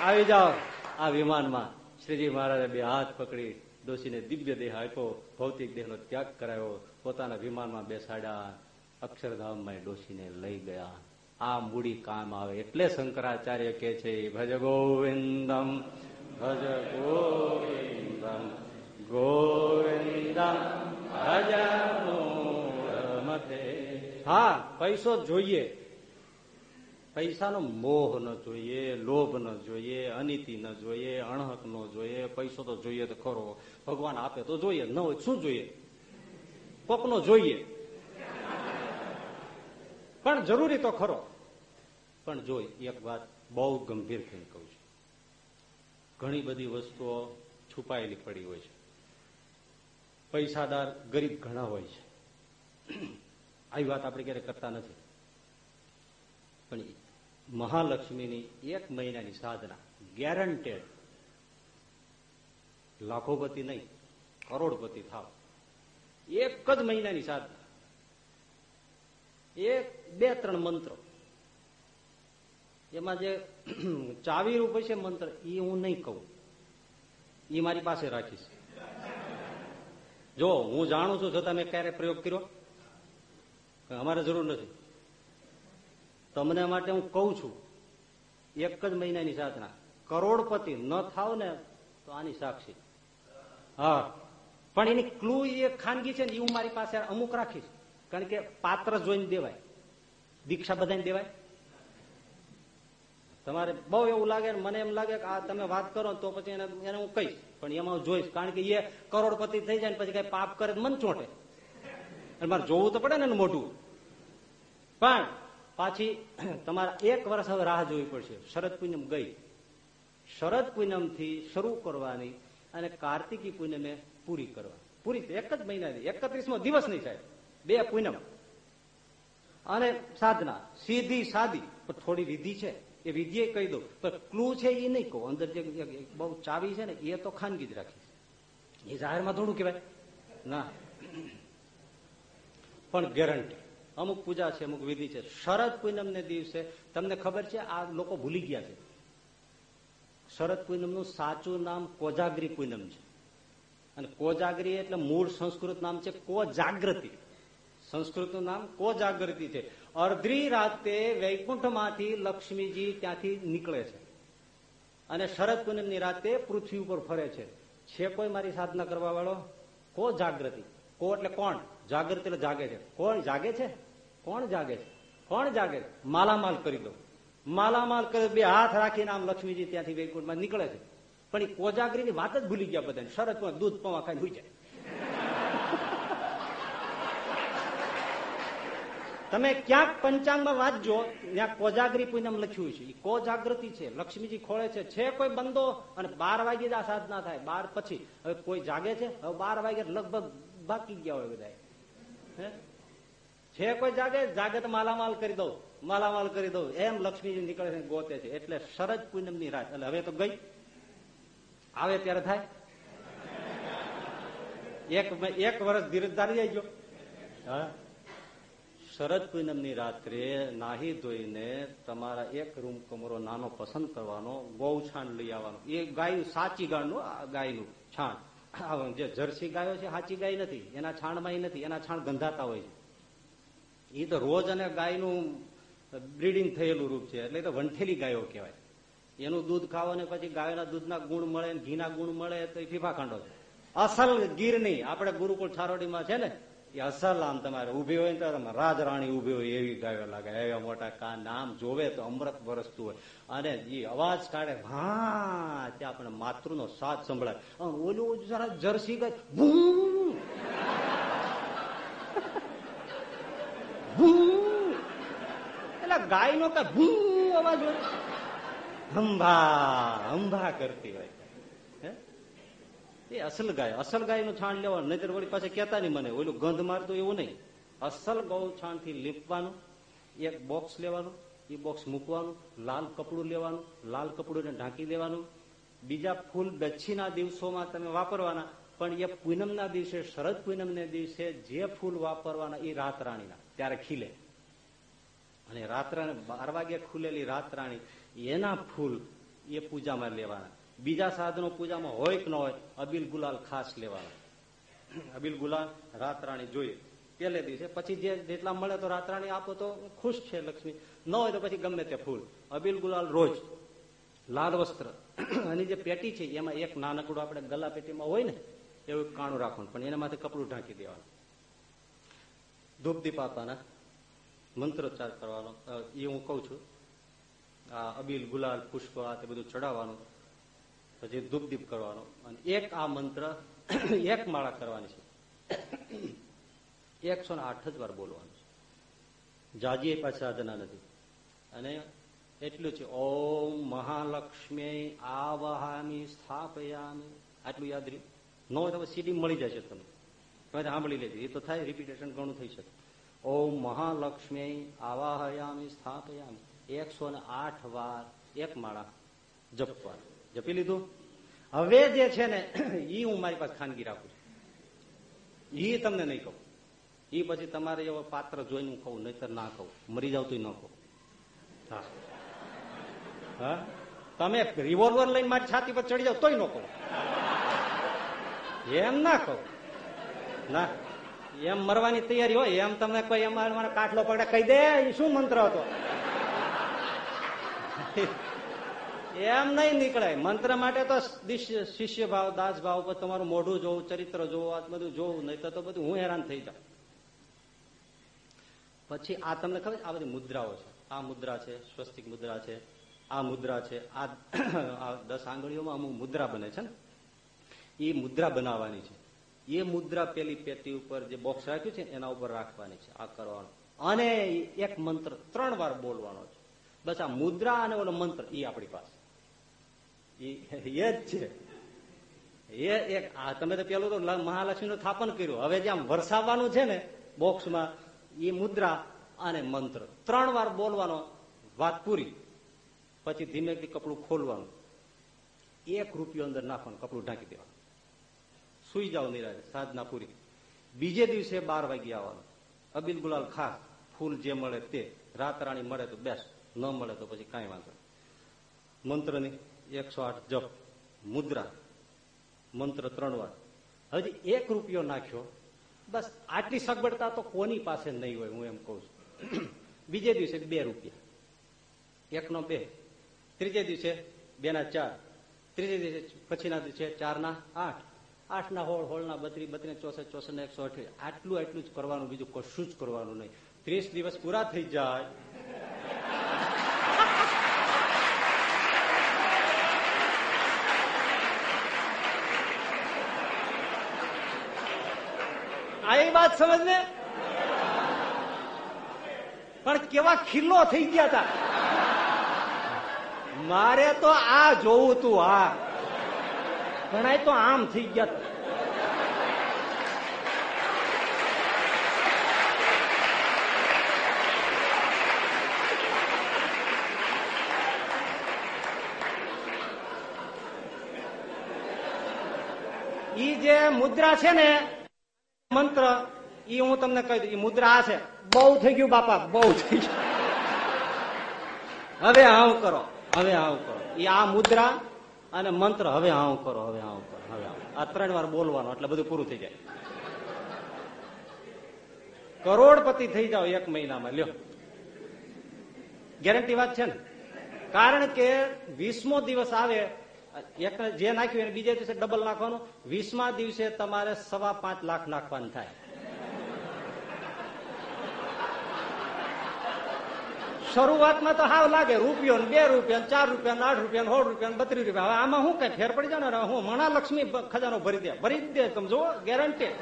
B: આવી જાઓ આ વિમાનમાં. શ્રીજી મહારાજે બે હાથ પકડી દોષીને દિવ્ય દેહ આપ્યો. ભૌતિક દેહનો ત્યાગ કરાયો. પોતાના વિમાનમાં બેસાડ્યા, અક્ષરધામમાં ડોસીને લઈ ગયા. આ મૂડી કામ આવે એટલે શંકરાચાર્ય કે છે ભજ ગોવિંદમ ભજ ગોવિંદમ ગોવિંદમ ભજ હા, પૈસો જોઈએ. પૈસાનો મોહ ન જોઈએ, લોભ ન જોઈએ, અનિતિ ન જોઈએ, અણહક ન જોઈએ. પૈસો તો જોઈએ તો ખરો. ભગવાન આપે તો જોઈએ, ન હોય શું જોઈએ? કોકનો જોઈએ. પણ જરૂરી તો ખરો. પણ જોઈ એક વાત બહુ ગંભીર થઈને કહું છું. ઘણી બધી વસ્તુઓ છુપાયેલી પડી હોય છે. પૈસાદાર ગરીબ ઘણા હોય છે. આવી વાત આપણે ક્યારે કરતા નથી. પણ મહાલક્ષ્મીની એક મહિનાની સાધના ગેરંટેડ લાખોપતિ નહીં, કરોડપતિ થાવ. એક જ મહિનાની સાધના એક, બે, ત્રણ મંત્રો. એમાં જે ચાવી રૂપ મંત્ર એ હું નહીં કહું. એ મારી પાસે રાખીશ. જો, હું જાણું છું, છતાં મેં ક્યારે પ્રયોગ કર્યો? અમારે જરૂર નથી. તમને માટે હું કહું છું, એક જ મહિનાની સાધના કરોડપતિ ન થાવ ને તો આની સાક્ષી. હા. પણ એની ક્લુ એ ખાનગી છે ને એ હું મારી પાસે અમુક રાખીશ. કારણ કે પાત્ર જોઈને દેવાય. દીક્ષા બધાને દેવાય. તમારે બહુ એવું લાગે મને એમ લાગે કે આ તમે વાત કરો તો પછી એને એને હું કહીશ. પણ એમાં હું જોઈશ. કારણ કે એ કરોડપતિ થઈ જાય ને પછી કઈ પાપ કરે મન ચોંટે. અને મારે જોવું તો પડે ને મોટું પણ પાછી તમારે એક વર્ષ હવે રાહ જોવી પડશે. શરદ પૂનમ ગઈ. શરદ પૂનમથી શરૂ કરવાની અને કાર્તિકી પૂનમે પૂરી કરવા. પૂરી એક જ મહિનાની, એકત્રીસમો દિવસ નહીં સાહેબ બે પૂનમ. અને સાધના, સીધી સાદી, પણ થોડી વિધિ છે. એ વિધિ કહી દઉં. પણ ક્લુ છે એ નહીં કહું. અંદર જે બહુ ચાવી છે ને એ તો ખાનગી જ રાખી એ જાહેરમાં થોડું કહેવાય. ના. પણ ગેરંટી. અમુક પૂજા છે, અમુક વિધિ છે. શરદ પૂનમ ને દિવસે તમને ખબર છે, આ લોકો ભૂલી ગયા છે. શરદ પૂનમનું સાચું નામ કોજાગરી પૂનમ છે. અને કોજાગરી એટલે મૂળ સંસ્કૃત નામ છે કોજાગૃતિ સંસ્કૃતનું નામ કોજાગૃતિ છે. અર્ધી રાતે વૈકુંઠમાંથી લક્ષ્મીજી ત્યાંથી નીકળે છે. અને શરદ પૂનમની રાતે પૃથ્વી ઉપર ફરે છે. છે કોઈ મારી સાધના કરવા વાળો કો જાગૃતિ. કો એટલે કોણ? જાગૃતિ એટલે જાગે છે. કોણ જાગે છે? કોણ જાગે છે? કોણ જાગે માલામાલ કરી દો માલામાલ કરી બે હાથ રાખીને આમ લક્ષ્મીજી ત્યાંથી વૈકુંઠમાં નીકળે છે. પણ એ કોજાગરીની વાત જ ભૂલી ગયા બધા શરતમાં દૂધ પવા ખાઈ હોય જાય. તમે ક્યાંક પંચાંગમાં વાંચજો ત્યાં કોજાગરી પૂનમ લખ્યું છે. એ કોજાગૃતિ છે, લક્ષ્મીજી ખોળે છે. છે કોઈ બંદો અને બાર વાગે જ આ સાધના થાય. બાર પછી. હવે કોઈ જાગે છે? હવે બાર વાગે લગભગ બાકી ગયા હોય બધા છે કોઈ જાગે જાગે તો માલામાલ કરી દઉં. માલામાલ કરી દઉં. એમ લક્ષ્મીજી નીકળે છે ગોતે છે. એટલે શરદ પૂનમની રાત. એટલે હવે તો ગઈ. આવે ત્યારે થાય. એક એક વર્ષ ધીરજ ધારી ગયો. હા. શરદ પૂનમની રાત્રે નાહી ધોઈને તમારા એક રૂમ કમરો નાનો પસંદ કરવાનો ગૌ છાણ લઈ આવવાનો. એ ગાય સાચી ગાયનું ગાયનું છાણ. જે જર્સી ગાયો છે, સાચી ગાય નથી. એના છાણમાં નથી. એના છાણ ગંધાતા હોય છે. એ તો રોજ અને ગાયનું બ્રીડિંગ થયેલું રૂપ છે. એટલે તો વંઠેલી ગાયો કહેવાય. એનું દૂધ ખાવો ને પછી ગાયના દૂધના ગુણ મળે ઘીના ગુણ મળે તો એ ફીફા ખાંડો છે. અસલ ગીર નહીં. આપણે ગુરુકુળ છારોડીમાં છે ને, એ અસલ આમ તમારે ઊભી હોય ને રાજરાણી ઊભી હોય એવી ગાયો લાગે. એવા મોટા કાન નામ જોવે તો અમૃત વરસતું હોય. અને એ અવાજ કાઢે હા ત્યાં આપણે માતૃનો સાથ સંભળાય. ઓલું જરા જર્સી ગાય, ભૂ. ભૂ. એટલે ગાય નો કઈ ભૂ અવાજ હોય. હંભા હંભા કરતી હોય. એ અસલ ગાય. અસલ ગાયનું છાણ લેવાનું. નહીતર વળી પાસે કેતા નહીં મને. ઓલું ગંધ મારતું એવું નહીં. અસલ ગૌ છાણથી લીપવાનું, એક બોક્સ લેવાનું, એ બોક્સ મૂકવાનું, લાલ કપડું લેવાનું, લાલ કપડું ઢાંકી દેવાનું. બીજા ફૂલ દચ્છીના દિવસોમાં તમે વાપરવાના, પણ એ પૂનમના દિવસે, શરદ પૂનમને દિવસે જે ફૂલ વાપરવાના એ રાતરાણીના, ત્યારે ખીલે. અને રાત્રા બાર વાગે ખુલેલી રાત રાણી એના ફૂલ એ પૂજામાં લેવાના. બીજા સાધનો પૂજામાં હોય કે ન હોય, અબીલ ગુલાલ ખાસ લેવાના. અબીલ ગુલાલ રાતરાણી જોઈએ. પેલે દિવસે. પછી જે જેટલા મળે તો રાતરાણી આપો તો ખુશ છે લક્ષ્મી. ન હોય તો પછી ગમે તે ફૂલ. અબીલ ગુલાલ રોજ. લાલ વસ્ત્ર. અને જે પેટી છે, એમાં એક નાનકડું આપણે ગલા પેટીમાં હોય ને, એવું કાણું રાખવાનું. પણ એના માથે કપડું ઢાંકી દેવાનું. ધૂપ દીપ આપવાના મંત્રોચ્ચાર કરવાનો. એ હું કઉ છું. આ અબીલ ગુલાલ, પુષ્પ તે બધું ચડાવવાનું, પછી ધૂપ દીપ કરવાનો. અને એક આ મંત્ર એક માળા કરવાની છે. એકસો ને આઠ જ વાર બોલવાનું છે. જાજી પાછી સાધના નથી. અને એટલું છે, ઓમ મહાલક્ષ્મી આવહામી સ્થાપયામી. આટલું યાદ રહ્યું? ન હોય તો સીડી મળી છે તમને. તમે સાંભળી લેજો. એ તો થાય રિપીટેશન ઘણું થઈ શકે. ઓમ મહાલક્ષ્મી આવાહયામી સ્થાપયામી. એકસો ને આઠ વાર એક માળા જપવાનું. જપી લીધું? હવે જે છે ને એ હું મારી પાસે ખાનગી રાખું છું. એ તમને નહીં કહું. એ પછી તમારે એવો પાત્ર જોઈને હું કહું નહીતર ના કહું. મરી જાવ તો ન કહું. હા. હા? તમે રિવોલ્વર લઈને મારી છાતી પર ચડી જાવ તોય ન કહું. એમ ના કહું. ના. એમ મરવાની તૈયારી હોય એમ તમને કોઈ એમ મારા કાટલો પકડે કહી દે એ શું મંત્ર હતો? એમ નહીં નીકળે. મંત્ર માટે તો શિષ્ય ભાવ દાસ ભાવ પર તમારું મોઢું જોવું, ચરિત્ર જોવું, આ બધું જોવું, નહીં તો બધું હું હેરાન થઈ જાઉં. પછી આ તમને ખબર આ બધી મુદ્રાઓ છે. આ મુદ્રા છે, સ્વસ્તિક મુદ્રા છે, આ મુદ્રા છે, આ દસ આંગળીઓમાં અમુક મુદ્રા બને છે ને. એ મુદ્રા બનાવવાની છે. એ મુદ્રા પેલી પેટી ઉપર જે બોક્સ રાખ્યું છે એના ઉપર રાખવાની છે. આ કરવાનું. અને એક મંત્ર ત્રણ વાર બોલવાનો છે. બસ આ મુદ્રા અને ઓલો મંત્ર એ આપણી પાસે. એ જ છે. એ એક, આ તમે તો પેલું તો મહાલક્ષ્મીનું સ્થાપન કર્યું. હવે જે આમ વરસાવવાનું છે ને, બોક્સમાં એ મુદ્રા અને મંત્ર. ત્રણ વાર બોલવાનો વાત પૂરી. પછી ધીમે કપડું ખોલવાનું. એક રૂપિયો અંદર નાખવાનું, કપડું ઢાંકી દેવાનું. સુઈ જાઓ નિરાજ સાધના પૂરી. બીજે દિવસે બાર વાગે આવવાનું. અબિલ ગુલાલ ખા ફૂલ જે મળે તે રાત રાણી મળે તો બેસ્ટ ન મળે તો પછી કાંઈ વાંધો મંત્રની એકસો આઠ જપ, મુદ્રા, મંત્ર ત્રણ વાર. હજી એક રૂપિયો નાખ્યો, બસ આટલી સગવડતા તો કોની પાસે નહીં હોય હું એમ કઉ છું. બીજે દિવસે બે રૂપિયા. એકનો બે. ત્રીજે દિવસે બે ના ચાર. ત્રીજે દિવસે પછીના દિવસે ચાર ના આઠ. આઠ ના હોળ હોળ ના બત્રી બત્રી ચોસઠ ચોસઠ એકસો અઠ્યાવીસ. આટલું આટલું જ કરવાનું, બીજું કશું જ કરવાનું નહીં. ત્રીસ દિવસ પૂરા થઈ જાય આ એ વાત સમજ ને પણ કેવા ખીલ્લો થઈ ગયા હતા મારે તો આ જોવું તું, આ. ઘણા તો આમ થઈ ગયા. ઈ જે મુદ્રા છે ને મંત્ર, ઈ હું તમને કહી દઉં મુદ્રા આ છે. બહુ થઈ ગયું, બાપા, બહુ થઈ ગયું. હવે હાવ કરો, હવે હાવ કરો. એ આ મુદ્રા અને મંત્ર, હવે હાવ કરો, હવે હાવ કરો, હવે આ ત્રણ વાર બોલવાનું, એટલે બધું પૂરું થઈ જાય. કરોડપતિ થઈ જાઓ એક મહિનામાં, લ્યો. ગેરંટી વાત છે ને? કારણ કે વીસમો દિવસ આવે એક જે નાખ્યું એને બીજા દિવસે ડબલ નાખવાનું. વીસમા દિવસે તમારે સવા પાંચ લાખ નાખવાનું થાય. શરૂઆતમાં તો હાવ લાગે, રૂપિયો બે રૂપિયા ચાર રૂપિયા આઠ રૂપિયા સોળ રૂપિયા બત્રીસ રૂપિયા. હવે આમાં શું કઈ ફેર પડી જાય હું મણા લક્ષ્મી ખજાનો ભરી દે. ભરી દે તમે જુઓ ગેરંટી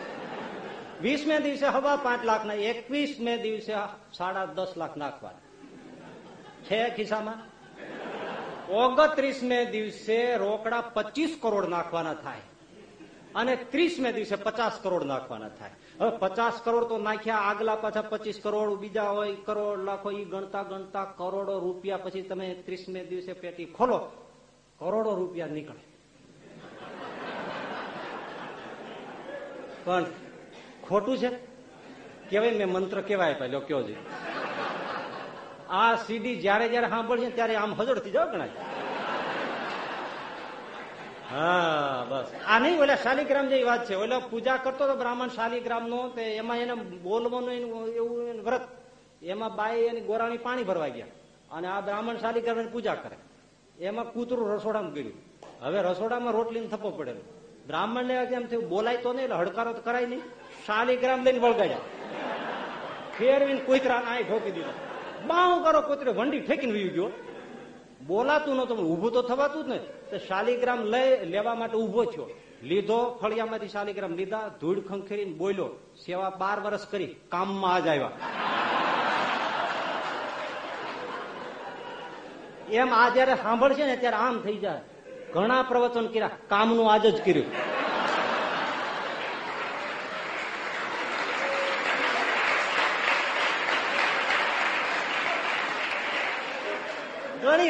B: વીસમે દિવસે હવા પાંચ લાખ ના એકવીસ મે દિવસે સાડા દસ લાખ નાખવાના. છે ખિસ્સામાં? ઓગત્રીસમે દિવસે રોકડા પચીસ કરોડ નાખવાના થાય. અને ત્રીસ મે દિવસે પચાસ કરોડ નાખવાના થાય. હવે પચાસ કરોડ તો નાખ્યા, આગલા પાછા પચીસ કરોડ, બીજા હોય, કરોડ લાખો એ ગણતા ગણતા કરોડો રૂપિયા પછી તમે ત્રીસ મે દિવસે પેટી ખોલો, કરોડો રૂપિયા નીકળે. પણ ખોટું છે? કેવાય મેં મંત્ર કેવાય પહેલો, કયો છે? આ સીડી જયારે જયારે સાંભળશે ત્યારે આમ હજોડથી જાવ ગણાય. હા, બસ. આ નહીં ઓલા શાલિગ્રામ જેવી વાત છે. ઓલા પૂજા કરતો હતો બ્રાહ્મણ શાલિગ્રામ નો એમાં એને બોલવાનું એવું વ્રત. એમાં બાઈ એની ગોરાણી પાણી ભરવા ગયા. અને આ બ્રાહ્મણ શાલિગ્રામ પૂજા કરે. એમાં કૂતરું રસોડામાં ગયું હવે રસોડામાં રોટલીને થપ્પો પડેલો. બ્રાહ્મણ ને એમ થયું, બોલાય તો નહીં, એટલે હડકારો તો કરાય નહીં. શાલિગ્રામ લઈને વળગાડ્યા. ફેરવીને કૂતરા આય ઠોકી દીધો. બાઉ કરો કૂતરે વંડી ઠેકીને વી ગયો? બોલાતું નતું ઊભું તો થવાતું જ ને. તો શાલિગ્રામ લઈ લેવા માટે ઊભો થયો. લીધો, ફળિયામાંથી શાલિગ્રામ લીધા, ધૂળ ખંખેરીને બોલ્યો, સેવા બાર વર્ષ કરી, કામમાં આજ આવ્યા. એમ આ જયારે સાંભળશે ને, ત્યારે આમ થઈ જાય. ઘણા પ્રવચન કર્યા, કામનું આજ જ કર્યું.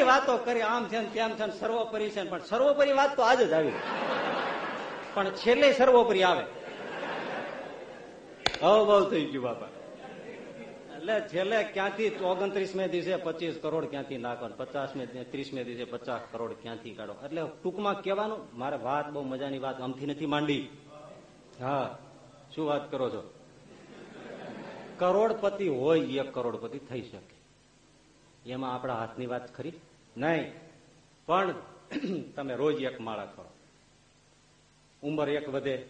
B: ઘણી વાતો કરી આમ છે ને તેમ છે ને સર્વોપરી છે પણ સર્વોપરી વાત તો આજ જ આવી પણ છેલ્લે સર્વોપરી આવે. હવ બહુ થઈ ગયું બાપા. એટલે છેલ્લે ક્યાંથી ઓગણત્રીસ મે દિવસે પચીસ કરોડ ક્યાંથી નાખો પચાસ મે ત્રીસ મે દિવસે પચાસ કરોડ ક્યાંથી કાઢો? એટલે ટૂંકમાં કહેવાનું મારે વાત બહુ મજાની વાત આમથી નથી માંડી. હા શું વાત કરો છો? કરોડપતિ હોય એક કરોડપતિ થઈ શકે. એમાં આપણા હાથની વાત ખરી? નહીં. પણ તમે રોજ એક માળા કરો. ઉંમર એક વધે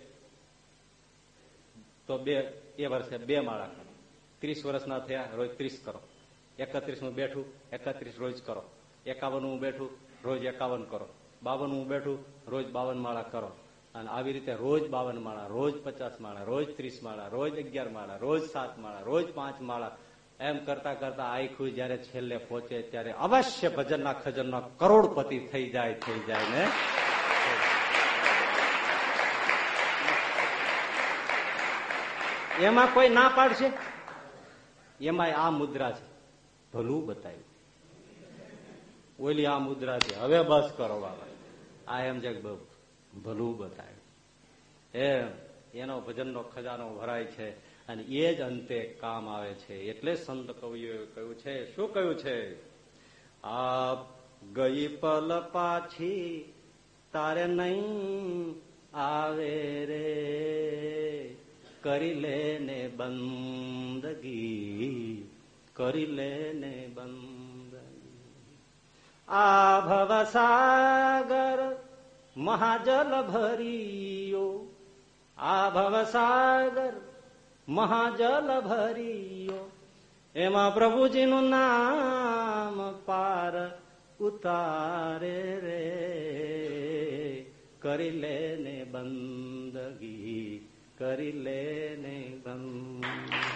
B: તો બે, એ વર્ષે બે માળા કરો. ત્રીસ વર્ષના થયા, રોજ ત્રીસ કરો. એકત્રીસમું બેઠું, એકત્રીસ રોજ કરો. એકાવન હું બેઠું, રોજ એકાવન કરો. બાવન હું બેઠું, રોજ બાવન માળા કરો. અને આવી રીતે રોજ બાવન માળા, રોજ પચાસ માળા, રોજ ત્રીસ માળા, રોજ અગિયાર માળા, રોજ સાત માળા, રોજ પાંચ માળા એમ કરતા કરતા આખું જયારે છેલ્લે પહોંચે ત્યારે અવશ્ય ભજનના ખજનના કરોડપતિ થઈ જાય થઈ જાય ને? એમાં કોઈ ના પાડશે? એમાં આ મુદ્રા છે. ભલું બતાવ્યું. ઓલી આ મુદ્રા છે. હવે બસ કરો બાબા. આ એમ છે ભલું બતાવ્યું. એમ, એનો ભજનનો ખજાનો ભરાય છે. અને એ જ અંતે કામ આવે છે. એટલે સંત કવિઓએ કહ્યું છે, શું કહ્યું છે? આ ગઈ પલ પાછી તારે નહીં આવે રે. કરી લેને બંદગી, કરી લેને બંદગી. આ ભવસાગર મહાજલ ભરિયો આ ભવસાગર મહાજલ ભરિયો એમાં પ્રભુજીનું નામ પાર ઉતારે રે. કરી લેને બંદગી કરી લેને બંદ